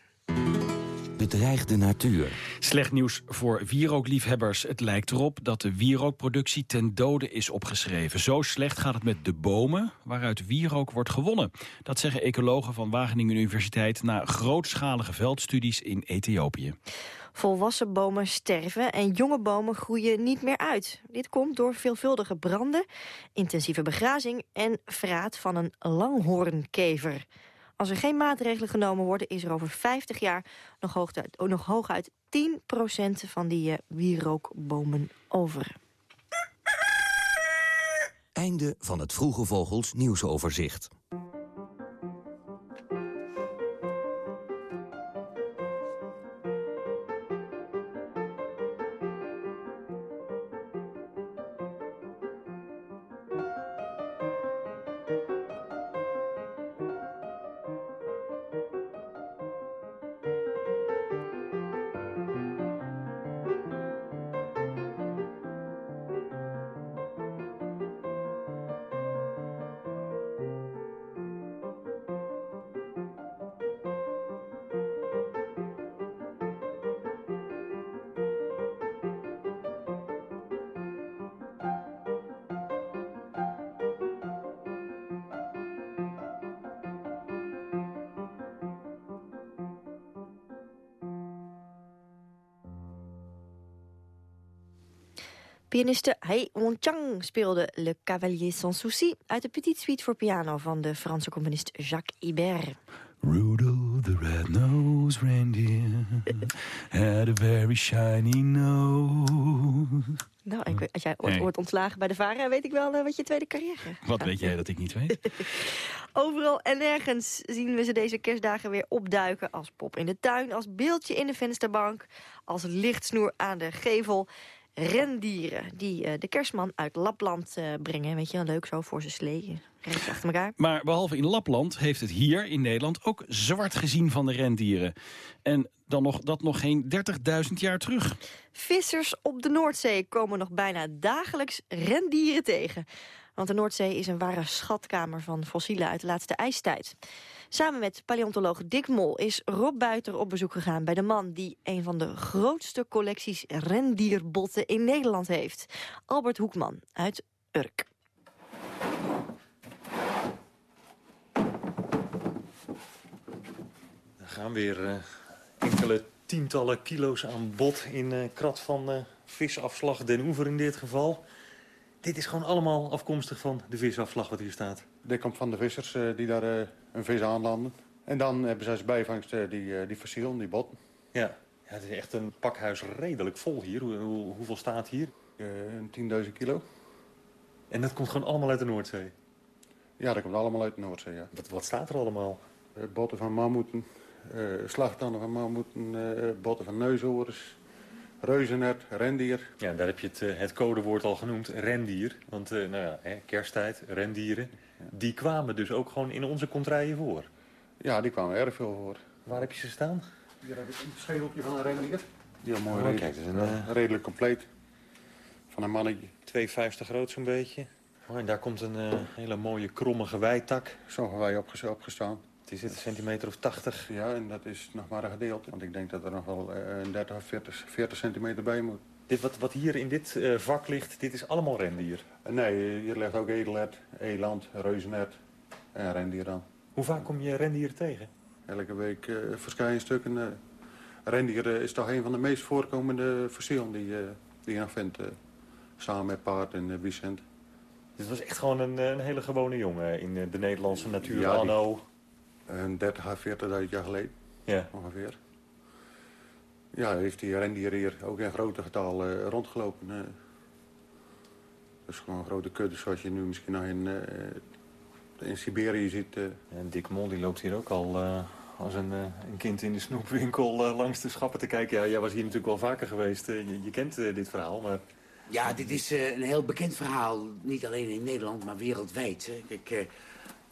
G: bedreigde natuur.
D: Slecht nieuws voor wierookliefhebbers. Het lijkt erop dat de wierookproductie ten dode is opgeschreven. Zo slecht gaat het met de bomen waaruit wierook wordt gewonnen. Dat zeggen ecologen van Wageningen Universiteit... na grootschalige veldstudies in Ethiopië.
E: Volwassen bomen sterven en jonge bomen groeien niet meer uit. Dit komt door veelvuldige branden, intensieve begrazing... en vraat van een langhoornkever. Als er geen maatregelen genomen worden... is er over 50 jaar nog hooguit, nog hooguit 10% van die uh, wierookbomen over.
G: Einde van het Vroege Vogels nieuwsoverzicht.
E: Pianiste Hai Won-chang speelde Le Cavalier sans souci... uit de Petite Suite voor piano van de Franse componist Jacques Ibert.
N: Rudolph the red-nosed reindeer had a very shiny nose.
E: Nou, ik, als jij ooit
D: Nee.
E: wordt ontslagen bij de VARA... weet ik wel eh, wat je tweede carrière
D: Wat weet jij dat ik niet weet?
E: Overal en nergens zien we ze deze kerstdagen weer opduiken. Als pop in de tuin, als beeldje in de vensterbank... als lichtsnoer aan de gevel. Rendieren die eh, de kerstman uit Lapland eh, brengen. Weet je wel, leuk zo voor zijn slee. Rechts achter elkaar.
D: Maar behalve in Lapland heeft het hier in Nederland ook zwart gezien van de rendieren. En dan nog, dat nog geen 30.000 jaar terug.
E: Vissers op de Noordzee komen nog bijna dagelijks rendieren tegen. Want de Noordzee is een ware schatkamer van fossielen uit de laatste ijstijd. Samen met paleontoloog Dick Mol is Rob Buiter op bezoek gegaan bij de man... die een van de grootste collecties rendierbotten in Nederland heeft. Albert Hoekman uit Urk.
H: Er gaan weer eh, enkele tientallen kilo's aan bot in eh krat van eh, visafslag Den Oever in dit geval. Dit is gewoon allemaal afkomstig van de visafslag wat hier staat.
O: Dit komt van de vissers eh, die daar eh, een vis aanlanden. En dan hebben ze als bijvangst eh, die, die fossielen, die botten.
H: Ja. ja, het is echt een pakhuis redelijk vol hier. Hoe, hoe- hoeveel staat hier?
O: Een 10.000 kilo.
H: En dat komt gewoon allemaal uit de Noordzee?
O: Ja, dat komt allemaal uit de Noordzee, ja.
H: Wat, wat staat er allemaal?
O: Botten van mammoeten, slagtanden van mammoeten, botten van neushoorns, reuzenert, rendier.
H: Ja, daar heb je het, eh, het codewoord al genoemd, rendier. Want eh, nou ja, hè, kersttijd, rendieren. Die kwamen dus ook gewoon in onze contraien voor.
O: Ja, die kwamen erg veel voor.
H: Waar heb je ze staan?
O: Hier heb ik een schedeltje van een rendier. Heel mooi
H: Oh,
O: redelijk,
H: kijk, dat is een, eh,
O: redelijk compleet. Van een mannetje.
H: 2,50 groot zo'n beetje. Oh, en daar komt een hele mooie kromme geweitak.
O: Zo'n gewei opges- opgestaan.
H: Is het een centimeter of 80.
O: Ja, en dat is nog maar een gedeelte. Want ik denk dat er nog wel eh, een 30 of 40, 40 centimeter bij moet.
H: Dit, wat, wat hier in dit eh, vak ligt, dit is allemaal rendier.
O: Eh, Nee, hier ligt ook edelert, eland, reuzenert en rendier dan.
H: Hoe vaak kom je rendier tegen?
O: Elke week eh verschijnen stukken. eh rendier is toch een van de meest voorkomende fossielen die, die je nog vindt. samen met paard en uh, Vicent.
H: Dit was echt gewoon een, een hele gewone jongen in de Nederlandse natuur
O: Ja, die-
H: anno.
O: Een 30 à 40.000 jaar geleden
H: Ja.
O: ongeveer. Ja, heeft die rendier hier ook in grote getal eh, rondgelopen. eh. Dus gewoon grote kuddes zoals je nu misschien nog in, eh, in Siberië ziet. eh.
H: En Dick Mol die loopt hier ook al eh, als een, eh, een kind in de snoepwinkel eh, langs de schappen te kijken. Ja, jij was hier natuurlijk wel vaker geweest. je, je kent eh, dit verhaal, maar...
P: Ja, dit is eh, een heel bekend verhaal. Niet alleen in Nederland, maar wereldwijd. Hè. Kijk, eh,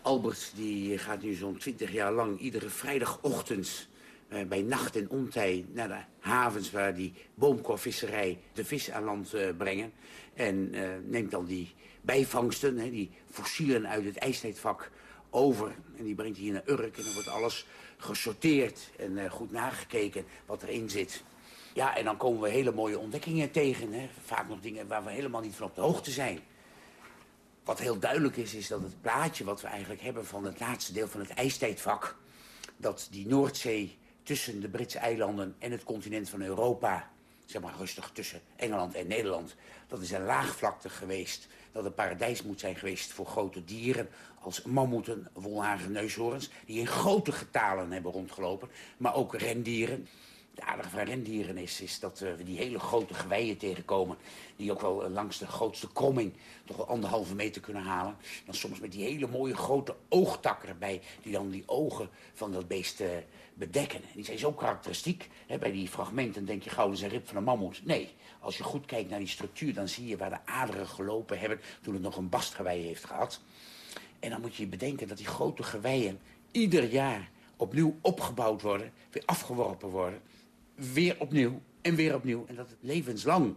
P: Albert die gaat nu zo'n twintig jaar lang iedere vrijdagochtend... eh, bij nacht en ontij naar de havens waar die boomkorvisserij de vis aan land eh, brengen. En eh, neemt dan die bijvangsten, hè, die fossielen uit het ijstijdvak over. En die brengt hij hier naar Urk en dan wordt alles gesorteerd en eh, goed nagekeken wat erin zit. Ja, en dan komen we hele mooie ontdekkingen tegen. Hè? Vaak nog dingen waar we helemaal niet van op de hoogte zijn. Wat heel duidelijk is, is dat het plaatje wat we eigenlijk hebben van het laatste deel van het ijstijdvak... dat die Noordzee tussen de Britse eilanden en het continent van Europa... zeg maar rustig tussen Engeland en Nederland... dat is een laagvlakte geweest. Dat een paradijs moet zijn geweest voor grote dieren... als mammoeten, wolhagen, neushoorns... die in grote getalen hebben rondgelopen. Maar ook rendieren. Het aardige van rendieren is, is dat eh, we die hele grote geweien tegenkomen... die ook wel eh, langs de grootste kromming toch wel anderhalve meter kunnen halen. Dan soms met die hele mooie grote oogtakken erbij... die dan die ogen van dat beest eh, bedekken. En die zijn zo karakteristiek. Hè, bij die fragmenten denk je gauw, is een rib van een mammoet. Nee, als je goed kijkt naar die structuur... dan zie je waar de aderen gelopen hebben toen het nog een bastgewei heeft gehad. En dan moet je bedenken dat die grote geweien ieder jaar opnieuw opgebouwd worden... weer afgeworpen worden weer opnieuw en weer opnieuw. En dat levenslang.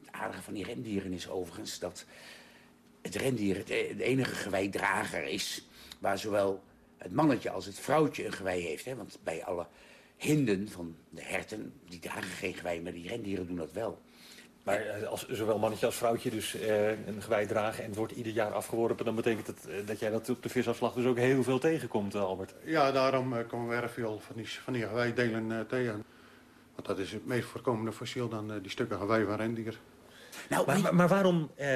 P: Het aardige van die rendieren is overigens dat het rendier het e- de enige geweidrager is... waar zowel het mannetje als het vrouwtje een gewei heeft. Hè? Want bij alle hinden van de herten, die dragen geen gewei... maar die rendieren doen dat wel.
H: Maar eh, als zowel mannetje als vrouwtje dus eh, een gewei dragen en het wordt ieder jaar afgeworpen... dan betekent het eh, dat jij dat op de visafslag dus ook heel veel tegenkomt, Albert.
O: Ja, daarom komen we erg veel van die, van die geweidelen tegen. Want dat is het meest voorkomende fossiel dan die stukken gewei van rendier.
H: Nou, maar, maar, maar, waarom eh,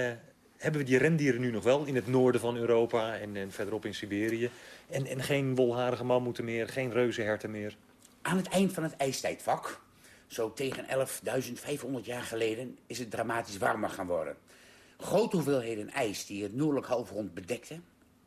H: hebben we die rendieren nu nog wel in het noorden van Europa en, en verderop in Siberië? En, en geen wolharige mammoeten meer, geen reuzenherten meer?
P: Aan het eind van het ijstijdvak, zo tegen 11.500 jaar geleden, is het dramatisch warmer gaan worden. Grote hoeveelheden ijs die het noordelijk halfrond bedekten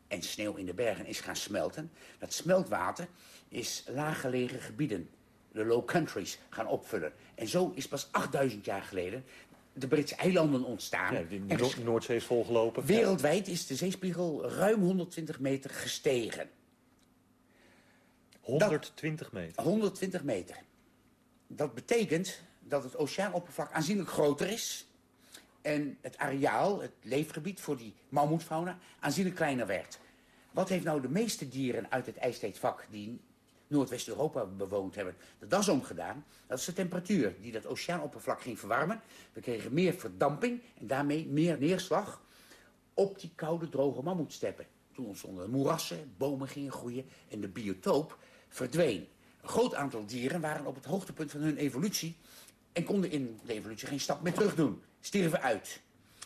P: en sneeuw in de bergen is gaan smelten. Dat smeltwater is laaggelegen gebieden, de low countries, gaan opvullen. En zo is pas 8000 jaar geleden de Britse eilanden ontstaan.
H: Ja, de Noordzee is volgelopen.
P: Wereldwijd is de zeespiegel ruim 120 meter gestegen.
H: 120 meter?
P: 120 meter. Dat betekent dat het oceaanoppervlak aanzienlijk groter is... en het areaal, het leefgebied voor die mammoetfauna, aanzienlijk kleiner werd. Wat heeft nou de meeste dieren uit het ijstijdvak die Noordwest-Europa bewoond hebben, de das omgedaan? Dat is de temperatuur die dat oceaanoppervlak ging verwarmen. We kregen meer verdamping en daarmee meer neerslag op die koude, droge mammoetsteppen. Toen ontstonden moerassen, bomen gingen groeien en de biotoop verdween. Een groot aantal dieren waren op het hoogtepunt van hun evolutie... en konden in de evolutie geen stap meer terug doen. Stierven uit.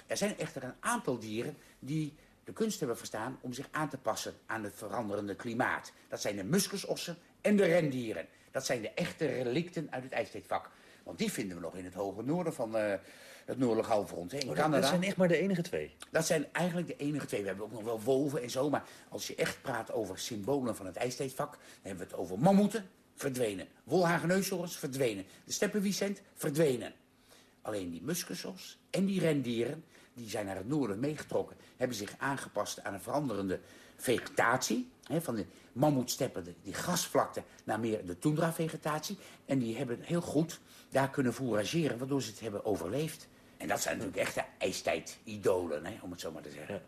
P: Er zijn echter een aantal dieren die de kunst hebben verstaan om zich aan te passen aan het veranderende klimaat. Dat zijn de muskusossen en de rendieren. Dat zijn de echte relicten uit het ijstijdvak. Want die vinden we nog in het hoge noorden van uh, het noordelijk halfrond. Hè, in
H: oh,
P: Canada.
H: Dat zijn echt maar de enige twee?
P: Dat zijn eigenlijk de enige twee. We hebben ook nog wel wolven en zo. Maar als je echt praat over symbolen van het ijstijdvak... dan hebben we het over mammoeten, verdwenen. Wolhagenneushoorns, verdwenen. De steppenwiesent, verdwenen. Alleen die muskusos en die rendieren die zijn naar het noorden meegetrokken. Hebben zich aangepast aan een veranderende vegetatie. Van de mammoetsteppen, die grasvlakte, naar meer de tundra-vegetatie. En die hebben heel goed daar kunnen fourageren, waardoor ze het hebben overleefd. En dat zijn natuurlijk echte ijstijd-idolen, om het zo maar te zeggen.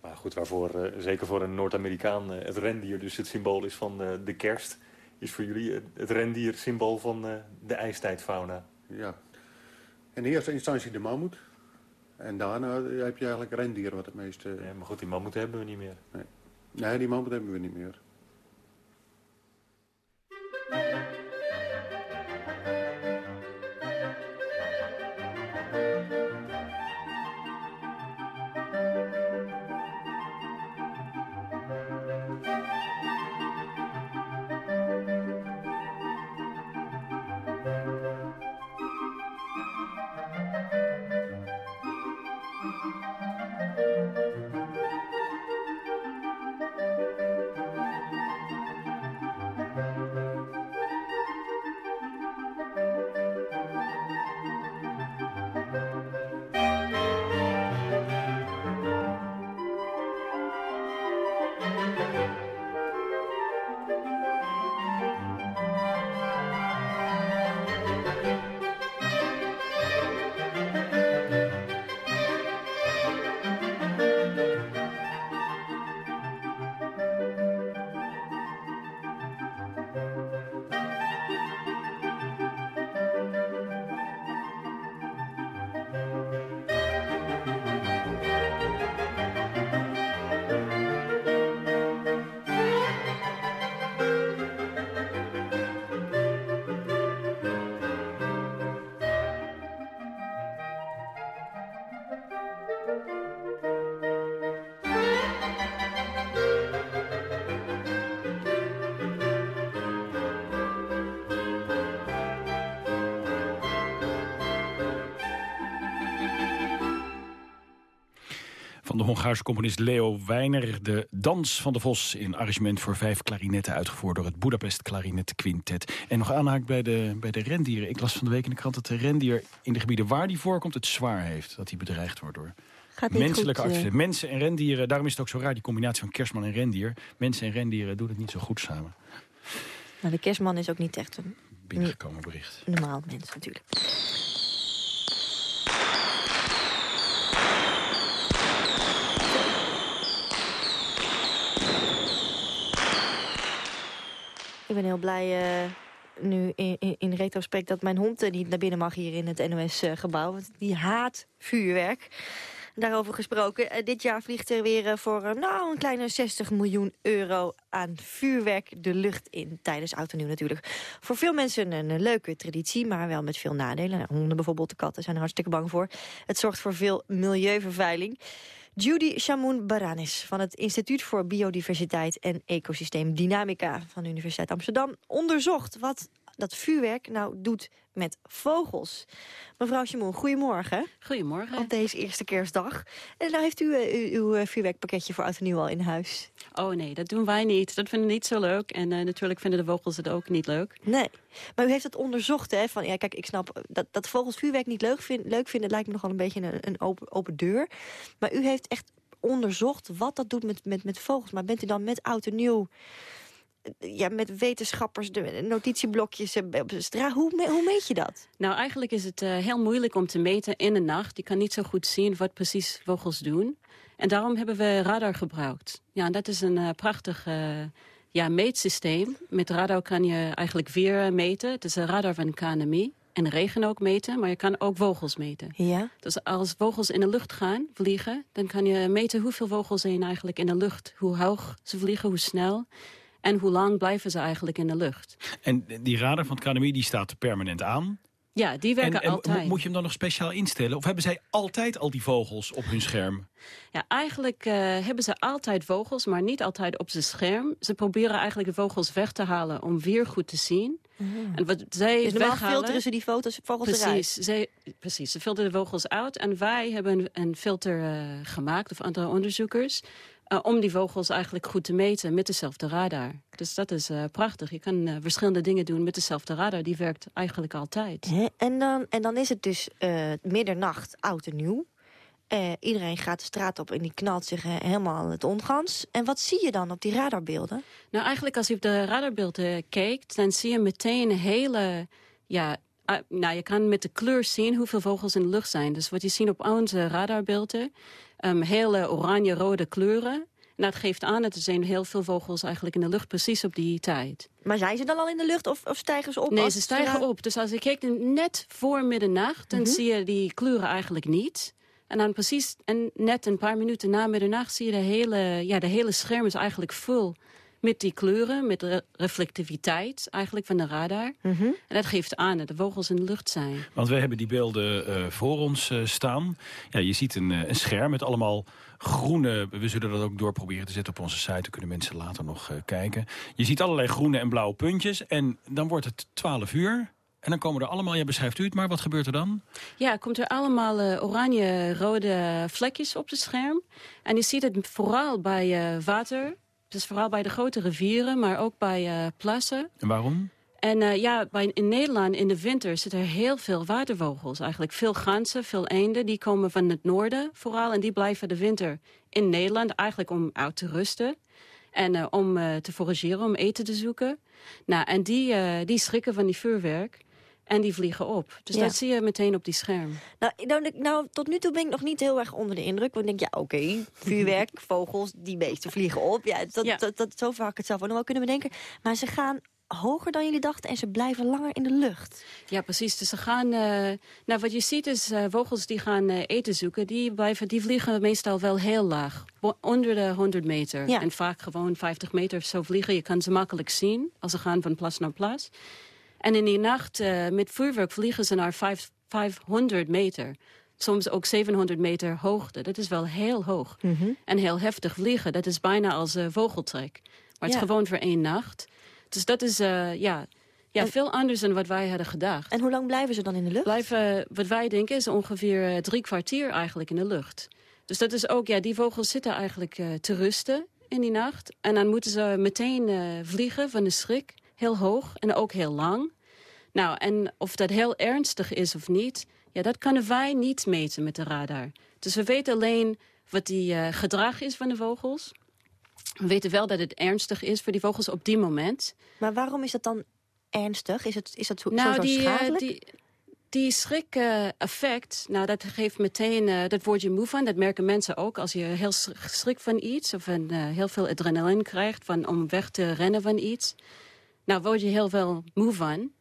H: Maar goed, waarvoor, uh, zeker voor een Noord-Amerikaan, uh, het rendier dus het symbool is van uh, de kerst... is voor jullie het rendier symbool van de ijstijdfauna.
O: Ja. In eerste instantie de mammoet. En daarna heb je eigenlijk rendier wat het meeste...
H: Ja, maar goed, die mammoet hebben we niet meer.
O: Nee, nee die mammoet hebben we niet meer.
D: De Hongaarse componist Leo Weiner. De Dans van de Vos in arrangement voor vijf klarinetten... uitgevoerd door het Budapest Klarinet Quintet. En nog aanhaakt bij de, bij de rendieren. Ik las van de week in de krant dat de rendier in de gebieden waar die voorkomt... het zwaar heeft, dat hij bedreigd wordt door menselijke
E: goed,
D: acties. Mensen en rendieren, daarom is het ook zo raar... die combinatie van kerstman en rendier. Mensen en rendieren doen het niet zo goed samen.
E: Nou, de kerstman is ook niet echt een...
D: Binnengekomen bericht.
E: Normaal mens natuurlijk. Ben heel blij uh, nu in, in, in, retrospect dat mijn hond niet naar binnen mag hier in het NOS-gebouw. want die haat vuurwerk. Daarover gesproken, eh, dit jaar vliegt er weer eh, voor eh, nou, een kleine 60 miljoen euro aan vuurwerk de lucht in. Tijdens Oud en Nieuw natuurlijk. Voor veel mensen een, een leuke traditie, maar wel met veel nadelen. Nou, honden bijvoorbeeld, de katten zijn er hartstikke bang voor. Het zorgt voor veel milieuvervuiling. Judy Shamoun Baranis van het Instituut voor Biodiversiteit en Ecosysteemdynamica van de Universiteit Amsterdam onderzocht wat dat vuurwerk nou doet met vogels. Mevrouw Shamoun, goedemorgen.
Q: Goedemorgen.
E: Op deze eerste kerstdag. En nou heeft u uh, uw uh, vuurwerkpakketje voor oud en nieuw al in huis.
Q: Oh nee, dat doen wij niet. Dat vinden we niet zo leuk. En uh, natuurlijk vinden de vogels het ook niet leuk.
E: Nee, maar u heeft het onderzocht, hè? Van, ja, kijk, ik snap dat, dat vogels vuurwerk niet leuk, vind, leuk vinden... lijkt me nogal een beetje een, een open, open deur. Maar u heeft echt onderzocht wat dat doet met, met, met vogels. Maar bent u dan met oud en nieuw ja, met wetenschappers, de notitieblokjes op de straat. Hoe, hoe meet je dat?
Q: Nou, eigenlijk is het uh, heel moeilijk om te meten in de nacht. Je kan niet zo goed zien wat precies vogels doen. En daarom hebben we radar gebruikt. Ja, en dat is een uh, prachtig uh, ja, meetsysteem. Met radar kan je eigenlijk weer meten. Het is een radar van KNMI. En regen ook meten, maar je kan ook vogels meten.
E: Ja.
Q: Dus als vogels in de lucht gaan, vliegen... dan kan je meten hoeveel vogels zijn eigenlijk in de lucht. Hoe hoog ze vliegen, hoe snel. En hoe lang blijven ze eigenlijk in de lucht?
D: En die radar van het KNMI die staat permanent aan?
Q: Ja, die werken
D: en, en
Q: altijd.
D: Moet je hem dan nog speciaal instellen? Of hebben zij altijd al die vogels op hun scherm?
Q: Ja, eigenlijk uh, hebben ze altijd vogels, maar niet altijd op zijn scherm. Ze proberen eigenlijk de vogels weg te halen om weer goed te zien.
E: Mm.
Q: En wat zij
E: dus
Q: weghalen,
E: filteren ze die foto's, vogels
Q: precies, zij, precies, ze filteren de vogels uit. En wij hebben een, een filter uh, gemaakt, of andere onderzoekers... Uh, om die vogels eigenlijk goed te meten met dezelfde radar. Dus dat is uh, prachtig. Je kan uh, verschillende dingen doen met dezelfde radar. Die werkt eigenlijk altijd.
E: En, dan, en dan is het dus middernacht, oud en nieuw. iedereen gaat de straat op en die knalt zich helemaal het ongans. En wat zie je dan op die radarbeelden?
Q: Nou, eigenlijk als je op de radarbeelden kijkt... dan zie je meteen een hele... Ja, nou, je kan met de kleur zien hoeveel vogels in de lucht zijn. Dus wat je ziet op onze radarbeelden... Um, hele oranje-rode kleuren. En dat geeft aan dat er zijn heel veel vogels eigenlijk in de lucht precies op die tijd.
E: Maar zijn ze dan al in de lucht of, of stijgen ze op?
Q: Nee, ze stijgen op. Dus als je kijkt net voor middernacht, dan
E: Mhm.
Q: zie je die kleuren eigenlijk niet. En dan precies en net een paar minuten na middernacht zie je de hele, ja, de hele scherm is eigenlijk vol met die kleuren, met de reflectiviteit eigenlijk van de radar.
E: Mhm.
Q: En dat geeft aan dat de vogels in de lucht zijn.
D: Want we hebben die beelden uh, voor ons uh, staan. Ja, je ziet een, uh, een, scherm met allemaal groene... We zullen dat ook doorproberen te zetten op onze site. Dan kunnen mensen later nog kijken. Je ziet allerlei groene en blauwe puntjes. En dan wordt het 12 uur. En dan komen er allemaal, ja, beschrijft u het maar, wat gebeurt er dan?
Q: Ja, er komt er allemaal uh, oranje-rode vlekjes op het scherm. En je ziet het vooral bij uh, water. Dus vooral bij de grote rivieren, maar ook bij uh, plassen.
D: En waarom?
Q: En uh, ja, bij, in Nederland in de winter zitten er heel veel watervogels. Eigenlijk veel ganzen, veel eenden. Die komen van het noorden vooral. En die blijven de winter in Nederland eigenlijk om uit te rusten. En uh, om uh, te forageren, om eten te zoeken. Nou, en die, die schrikken van die vuurwerk. En die vliegen op. Dus
E: Ja.
Q: dat zie je meteen op die scherm.
E: Nou, nou, nou, tot nu toe ben ik nog niet heel erg onder de indruk. Want ik denk, ja, oké, vuurwerk, vogels, die beesten vliegen op. Ja, dat, Dat, dat, zo vaak het zelf ook nog wel kunnen bedenken. Maar ze gaan hoger dan jullie dachten en ze blijven langer in de lucht.
Q: Ja, precies. Dus ze gaan... Uh, nou, wat je ziet is uh, vogels die gaan uh, eten zoeken. Die, blijven, die vliegen meestal wel heel laag. Onder de 100 meter.
E: Ja.
Q: En vaak gewoon 50 meter of zo vliegen. Je kan ze makkelijk zien als ze gaan van plas naar plas. En in die nacht uh, met vuurwerk vliegen ze naar 5, 500 meter. Soms ook 700 meter hoogte. Dat is wel heel hoog.
E: Mm -hmm.
Q: En heel heftig vliegen. Dat is bijna als uh, vogeltrek. Maar het is gewoon voor één nacht. Dus dat is uh, ja, ja, veel anders dan wat wij hadden gedacht.
E: En hoe lang blijven ze dan in de lucht?
Q: Blijven, wat wij denken is ongeveer drie kwartier eigenlijk in de lucht. Dus dat is ook, ja, die vogels zitten eigenlijk uh, te rusten in die nacht. En dan moeten ze meteen uh, vliegen van de schrik. Heel hoog en ook heel lang. Nou, en of dat heel ernstig is of niet... ja, dat kunnen wij niet meten met de radar. Dus we weten alleen wat die uh, gedrag is van de vogels. We weten wel dat het ernstig is voor die vogels op die moment.
E: Maar waarom is dat dan ernstig? Is, het, is dat zo,
Q: nou,
E: zo,
Q: die, uh,
E: schadelijk?
Q: die, die schrik-effect, nou, dat geeft meteen, uh, dat word je moe van. Dat merken mensen ook als je heel schrik van iets... of een, uh, heel veel adrenaline krijgt van, om weg te rennen van iets. Nou, word je heel veel moe van.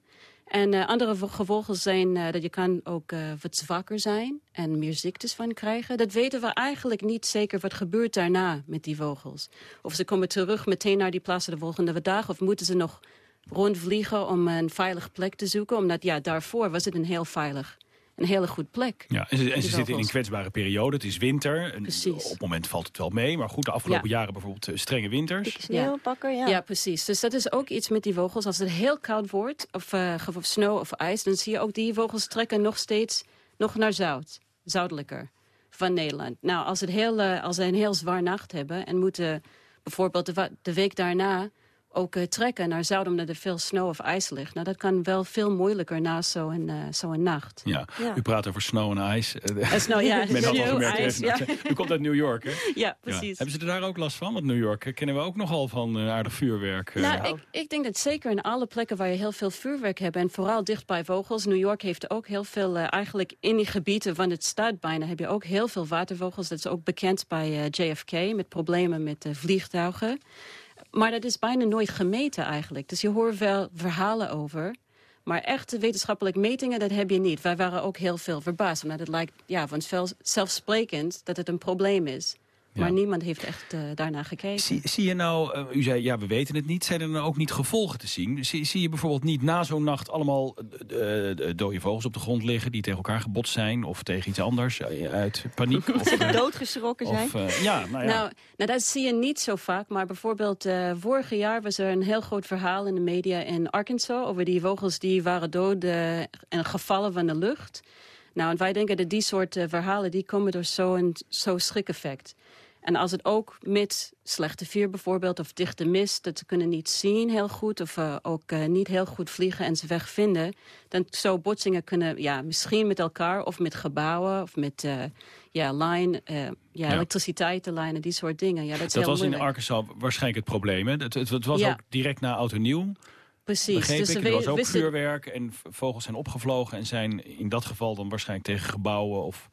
Q: En uh, andere gevolgen zijn uh, dat je kan ook uh, wat zwakker zijn en meer ziektes van krijgen. Dat weten we eigenlijk niet zeker wat gebeurt daarna met die vogels. Of ze komen terug meteen naar die plaatsen de volgende dag... of moeten ze nog rondvliegen om een veilige plek te zoeken. Omdat ja, daarvoor was het een heel veilig een hele goed plek.
D: Ja, en ze, en ze zitten in een kwetsbare periode. Het is winter. En
Q: precies.
D: Op het moment valt het wel mee. Maar goed, de afgelopen jaren bijvoorbeeld uh, strenge winters.
E: Sneeuwpakker, ja.
Q: ja. precies. Dus dat is ook iets met die vogels. Als het heel koud wordt, of, uh, of sneeuw of ijs... dan zie je ook die vogels trekken nog steeds nog naar zout. Zuidelijker van Nederland. Nou, als, het heel, uh, als ze een heel zwaar nacht hebben... en moeten bijvoorbeeld de, de week daarna ook uh, trekken naar zuid omdat er veel sneeuw of ijs ligt. Nou, dat kan wel veel moeilijker na zo'n uh, zo nacht.
D: Ja. ja. u praat over snow en ijs.
Q: Uh, snow, ja.
D: Men had al gemerkt,
Q: ijs, ja.
D: U komt uit New York, hè?
Q: Ja, precies.
D: Ja. Hebben ze er daar ook last van? Want New York kennen we ook nogal van aardig vuurwerk.
Q: Nou, ik, ik denk dat zeker in alle plekken waar je heel veel vuurwerk hebt... en vooral dicht bij vogels. New York heeft ook heel veel... eigenlijk in die gebieden van het stad bijna... heb je ook heel veel watervogels. Dat is ook bekend bij JFK met problemen met vliegtuigen. Maar dat is bijna nooit gemeten eigenlijk. Dus je hoort wel verhalen over. Maar echte wetenschappelijke metingen, dat heb je niet. Wij waren ook heel veel verbaasd. Omdat het lijkt ja, vanzelfsprekend dat het een probleem is. Ja. Maar niemand heeft echt uh, daarnaar gekeken.
D: Zie, zie je nou, uh, u zei ja we weten het niet, zijn er dan ook niet gevolgen te zien? Zie, zie je bijvoorbeeld niet na zo'n nacht allemaal uh, dode vogels op de grond liggen... die tegen elkaar gebotst zijn of tegen iets anders uit paniek?
E: of doodgeschrokken zijn?
D: Of, ja, nou, ja.
Q: Nou, nou, dat zie je niet zo vaak, maar bijvoorbeeld vorig jaar... was er een heel groot verhaal in de media in Arkansas... over die vogels die waren dood en gevallen van de lucht... Nou, en wij denken dat die soort uh, verhalen die komen door zo'n zo schrik-effect. En als het ook met slechte vuur bijvoorbeeld of dichte mist... dat ze kunnen niet zien heel goed of uh, ook uh, niet heel goed vliegen en ze weg vinden... dan zo botsingen kunnen ja, misschien met elkaar of met gebouwen of met uh, ja, line, ja, ja. elektriciteitslijnen, die soort dingen. Ja, dat is
D: dat was
Q: moeilijk.
D: in Arkansas waarschijnlijk het probleem. Hè? Het, het, het was
Q: Ja.
D: ook direct na Oud en Nieuw.
Q: Precies. Dus
D: ik.
Q: ze
D: Er was ook vuurwerk en vogels zijn opgevlogen... en zijn in dat geval dan waarschijnlijk tegen gebouwen of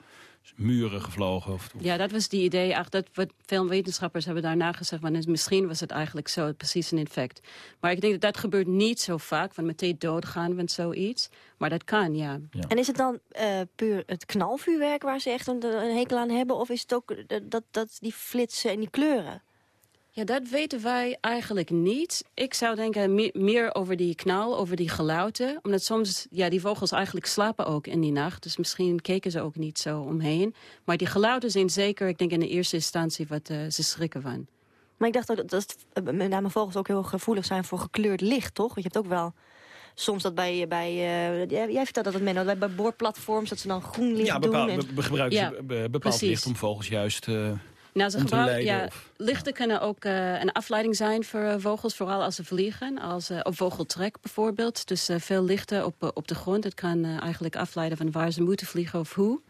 D: muren gevlogen. Of,
Q: Ja, dat was die idee. Ach, dat wat veel wetenschappers hebben daarna gezegd. Want misschien was het eigenlijk zo, precies een effect. Maar ik denk dat dat gebeurt niet zo vaak. Want meteen doodgaan van zoiets. Maar dat kan, ja.
E: En is het dan eh, puur het knalvuurwerk waar ze echt een, een hekel aan hebben? Of is het ook eh, dat, dat, die flitsen en die kleuren?
Q: Ja, dat weten wij eigenlijk niet. Ik zou denken me- meer over die knal, over die geluiden. Omdat soms, ja, die vogels eigenlijk slapen ook in die nacht. Dus misschien keken ze ook niet zo omheen. Maar die geluiden zijn zeker, ik denk in de eerste instantie, wat eh, ze schrikken van.
E: Maar ik dacht ook dat, dat eh, met name vogels ook heel gevoelig zijn voor gekleurd licht, toch? Want je hebt ook wel soms dat bij... bij eh, jij jij vertelt dat het men bij, bij boorplatforms dat ze dan groen licht
D: ja,
E: doen. en-
D: we gebruiken
Q: Ja,
D: ze be- bepaald
Q: precies.
D: licht om vogels juist eh,
Q: Nou, ze gebruiken, ja, lichten kunnen ook eh, een afleiding zijn voor eh, vogels, vooral als ze vliegen. Als, eh, op vogeltrek bijvoorbeeld. Dus eh, veel lichten op, op de grond. Het kan eigenlijk afleiden van waar ze moeten vliegen of hoe.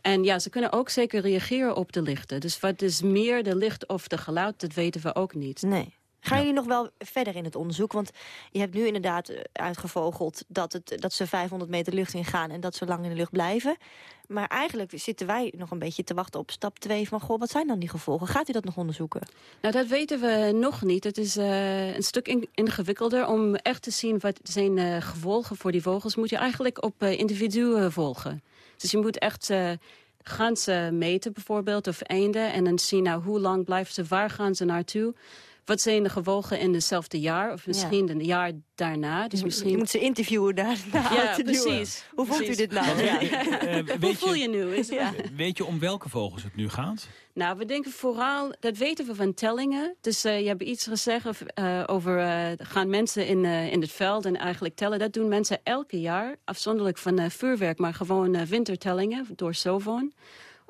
Q: En ja, ze kunnen ook zeker reageren op de lichten. Dus wat is meer de licht of de geluid, dat weten we ook niet.
E: Nee. Gaan jullie nog wel verder in het onderzoek? Want je hebt nu inderdaad eh, uitgevogeld dat, het, dat ze 500 meter lucht in gaan... en dat ze lang in de lucht blijven. Maar eigenlijk zitten wij nog een beetje te wachten op stap 2 van... goh, wat zijn dan die gevolgen? Gaat u dat nog onderzoeken?
Q: Nou, dat weten we nog niet. Het is eh, een stuk in- ingewikkelder om echt te zien wat zijn eh, gevolgen voor die vogels. Moet je eigenlijk op eh, individuen volgen. Dus je moet echt eh ganzen meten bijvoorbeeld of eenden en dan zien nou hoe lang blijven ze, waar gaan ze naartoe. Wat zijn de gevolgen in hetzelfde jaar of misschien een jaar daarna? Dus misschien...
E: Je moet ze interviewen daar.
Q: Ja, precies.
E: Hoe voelt u dit nou?
D: Eh, eh,
Q: Hoe
D: weet,
Q: voel
D: je,
Q: je nu? Is
E: Ja.
D: weet je om welke vogels het nu gaat?
Q: Nou, we denken vooral, dat weten we van tellingen. Dus eh, je hebt iets gezegd eh, over, eh, gaan mensen in, eh, in het veld en eigenlijk tellen. Dat doen mensen elke jaar, afzonderlijk van eh, vuurwerk, maar gewoon eh, wintertellingen door Sovon.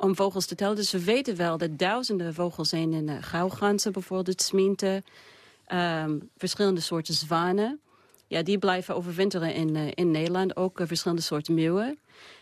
Q: Om vogels te tellen. Dus we weten wel dat duizenden vogels zijn in uh, gauwganzen, bijvoorbeeld smienten. ehm, verschillende soorten zwanen. Ja, die blijven overwinteren in, eh, in Nederland. Ook eh, verschillende soorten meeuwen.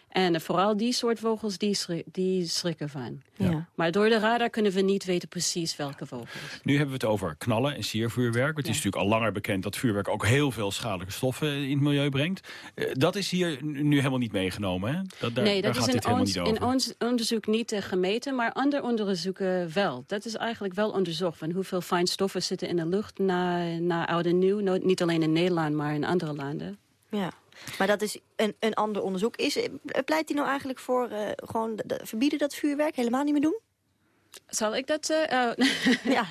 Q: En eh, vooral die soort vogels, die, schri- die schrikken van.
E: Ja.
Q: Maar door de radar kunnen we niet weten precies welke vogels.
D: Nu hebben we het over knallen en siervuurwerk. Het is natuurlijk al langer bekend dat vuurwerk ook heel veel schadelijke stoffen in het milieu brengt. Eh, dat is hier nu helemaal niet meegenomen, hè? Dat, daar,
Q: nee, dat
D: gaat
Q: is in ons, in ons onderzoek niet eh, gemeten, maar andere onderzoeken wel. Dat is eigenlijk wel onderzocht. Van hoeveel fijnstoffen zitten in de lucht na, na oud en nieuw. Niet alleen in Nederland, maar in andere landen.
E: Ja. Maar dat is een, een ander onderzoek. Is, pleit hij nou eigenlijk voor gewoon verbieden dat vuurwerk? Helemaal niet meer doen?
Q: Zal ik dat... Uh, ja.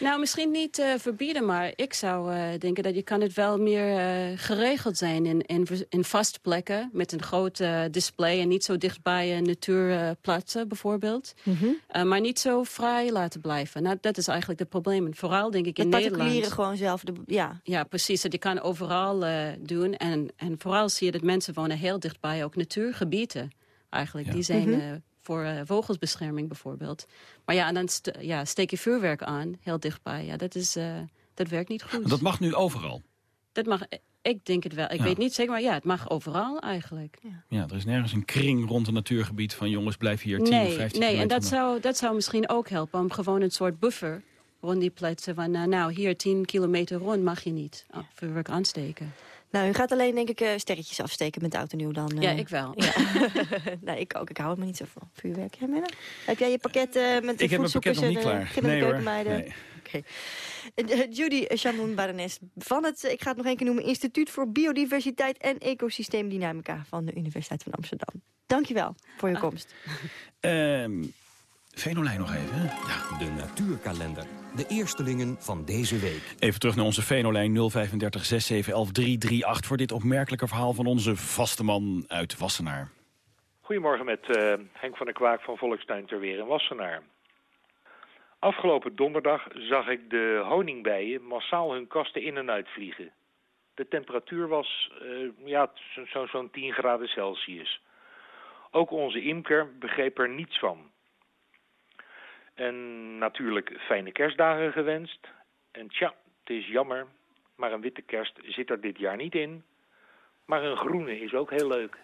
Q: nou, misschien niet uh, verbieden, maar ik zou uh, denken dat je kan het wel meer geregeld zijn in, in, in vaste plekken met een groot display en niet zo dichtbij een natuurplaatsen bijvoorbeeld. Mm -hmm. maar niet zo vrij laten blijven. Nou, dat is eigenlijk het probleem. En vooral denk ik in
E: Met
Q: Nederland...
E: particulieren gewoon zelf, de, ja.
Q: Ja, precies. Dat je kan overal doen. En, en vooral zie je dat mensen wonen heel dichtbij ook natuurgebieden. Eigenlijk, ja. die zijn... Mm -hmm voor uh, vogelsbescherming bijvoorbeeld. Maar ja, en dan st ja, steek je vuurwerk aan, heel dichtbij. Ja, dat, is, uh, dat werkt niet goed.
D: Dat mag nu overal?
Q: Dat mag, ik denk het wel. Ik ja. weet niet zeker, maar ja, het mag overal eigenlijk.
D: Ja. ja. er is nergens een kring rond een natuurgebied van jongens, blijf hier 10
Q: nee,
D: of 15
Q: Nee, en dat zou, dat zou misschien ook helpen om gewoon een soort buffer rond die plaatsen. Van uh, nou, hier 10 kilometer rond mag je niet vuurwerk aansteken.
E: Nou, u gaat alleen denk ik uh, sterretjes afsteken met oud en nieuw dan. Uh,
Q: ja, ik wel.
E: Ja. nou, ik ook. Ik hou het me niet zo van vuurwerk. Ja, heb jij je pakket uh, met de
D: Ik heb mijn pakket nog niet klaar.
E: Nee hoor. Nee. Oké. Okay. Judy Shamoun Barones van het, ik ga het nog een keer noemen, Instituut voor Biodiversiteit en Ecosysteemdynamica van de Universiteit van Amsterdam. Dankjewel voor je komst.
D: Um, Venolijn nog even.
G: Ja, de natuurkalender. De eerstelingen van deze week.
D: Even terug naar onze Venolijn 035 6711 338... voor dit opmerkelijke verhaal van onze vaste man uit Wassenaar.
R: Goedemorgen met uh, Henk van der Kwaak van Volkstuin ter Weer in Wassenaar. Afgelopen donderdag zag ik de honingbijen massaal hun kasten in en uit vliegen. De temperatuur was uh, ja, zo'n zo 10 graden Celsius. Ook onze imker begreep er niets van. En natuurlijk fijne kerstdagen gewenst. En tja, het is jammer, maar een witte kerst zit er dit jaar niet in. Maar een groene is ook heel leuk.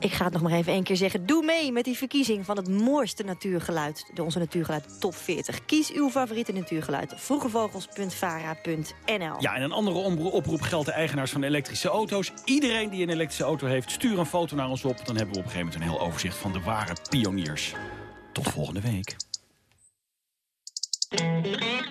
E: Ik ga het nog maar even één keer zeggen. Doe mee met die verkiezing van het mooiste natuurgeluid. De onze natuurgeluid top 40. Kies uw favoriete natuurgeluid. vroegevogels.vara.nl
D: Ja, en een andere oproep geldt de eigenaars van elektrische auto's. Iedereen die een elektrische auto heeft, stuur een foto naar ons op. Dan hebben we op een gegeven moment een heel overzicht van de ware pioniers. Tot volgende week.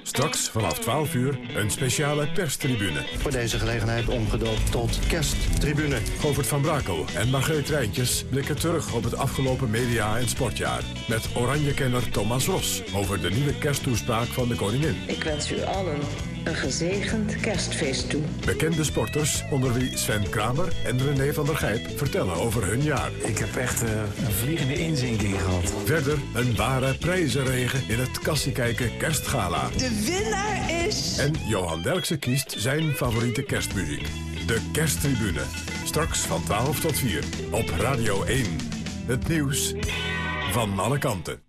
S: Straks vanaf 12 uur een speciale perstribune.
T: Voor deze gelegenheid omgedoopt tot kersttribune.
S: Govert van Brakel en Margreet Rijntjes blikken terug op het afgelopen media- en sportjaar. Met Oranje-kenner Thomas Ros over de nieuwe kersttoespraak van de koningin.
U: Ik wens u allen een gezegend kerstfeest toe.
S: Bekende sporters, onder wie Sven Kramer en René van der Gijp, vertellen over hun jaar.
V: Ik heb echt uh, een vliegende inzinking gehad.
S: Verder een ware prijzenregen in het Kassiekijken Kerstgala.
U: De winnaar is...
S: En Johan Derksen kiest zijn favoriete kerstmuziek. De Kersttribune. Straks van 12 tot 4 op Radio 1. Het nieuws van alle kanten.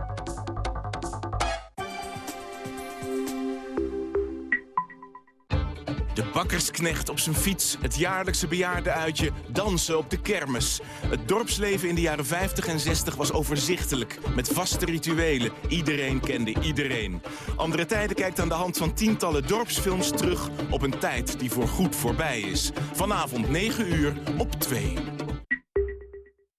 W: De bakkersknecht op zijn fiets, het jaarlijkse bejaardenuitje, dansen op de kermis. Het dorpsleven in de jaren 50 en 60 was overzichtelijk, met vaste rituelen. Iedereen kende iedereen. Andere Tijden kijkt aan de hand van tientallen dorpsfilms terug op een tijd die voorgoed voorbij is. Vanavond 9 uur op 2.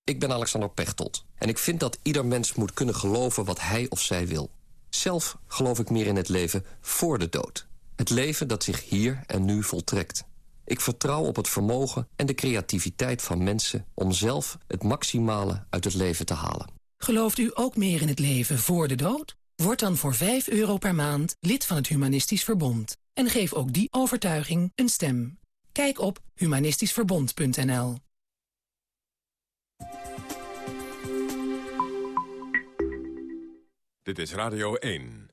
X: Ik ben Alexander Pechtold en ik vind dat ieder mens moet kunnen geloven wat hij of zij wil. Zelf geloof ik meer in het leven voor de dood. Het leven dat zich hier en nu voltrekt. Ik vertrouw op het vermogen en de creativiteit van mensen... om zelf het maximale uit het leven te halen.
Y: Gelooft u ook meer in het leven voor de dood? Word dan voor 5 euro per maand lid van het Humanistisch Verbond. En geef ook die overtuiging een stem. Kijk op humanistischverbond.nl.
S: Dit is Radio 1.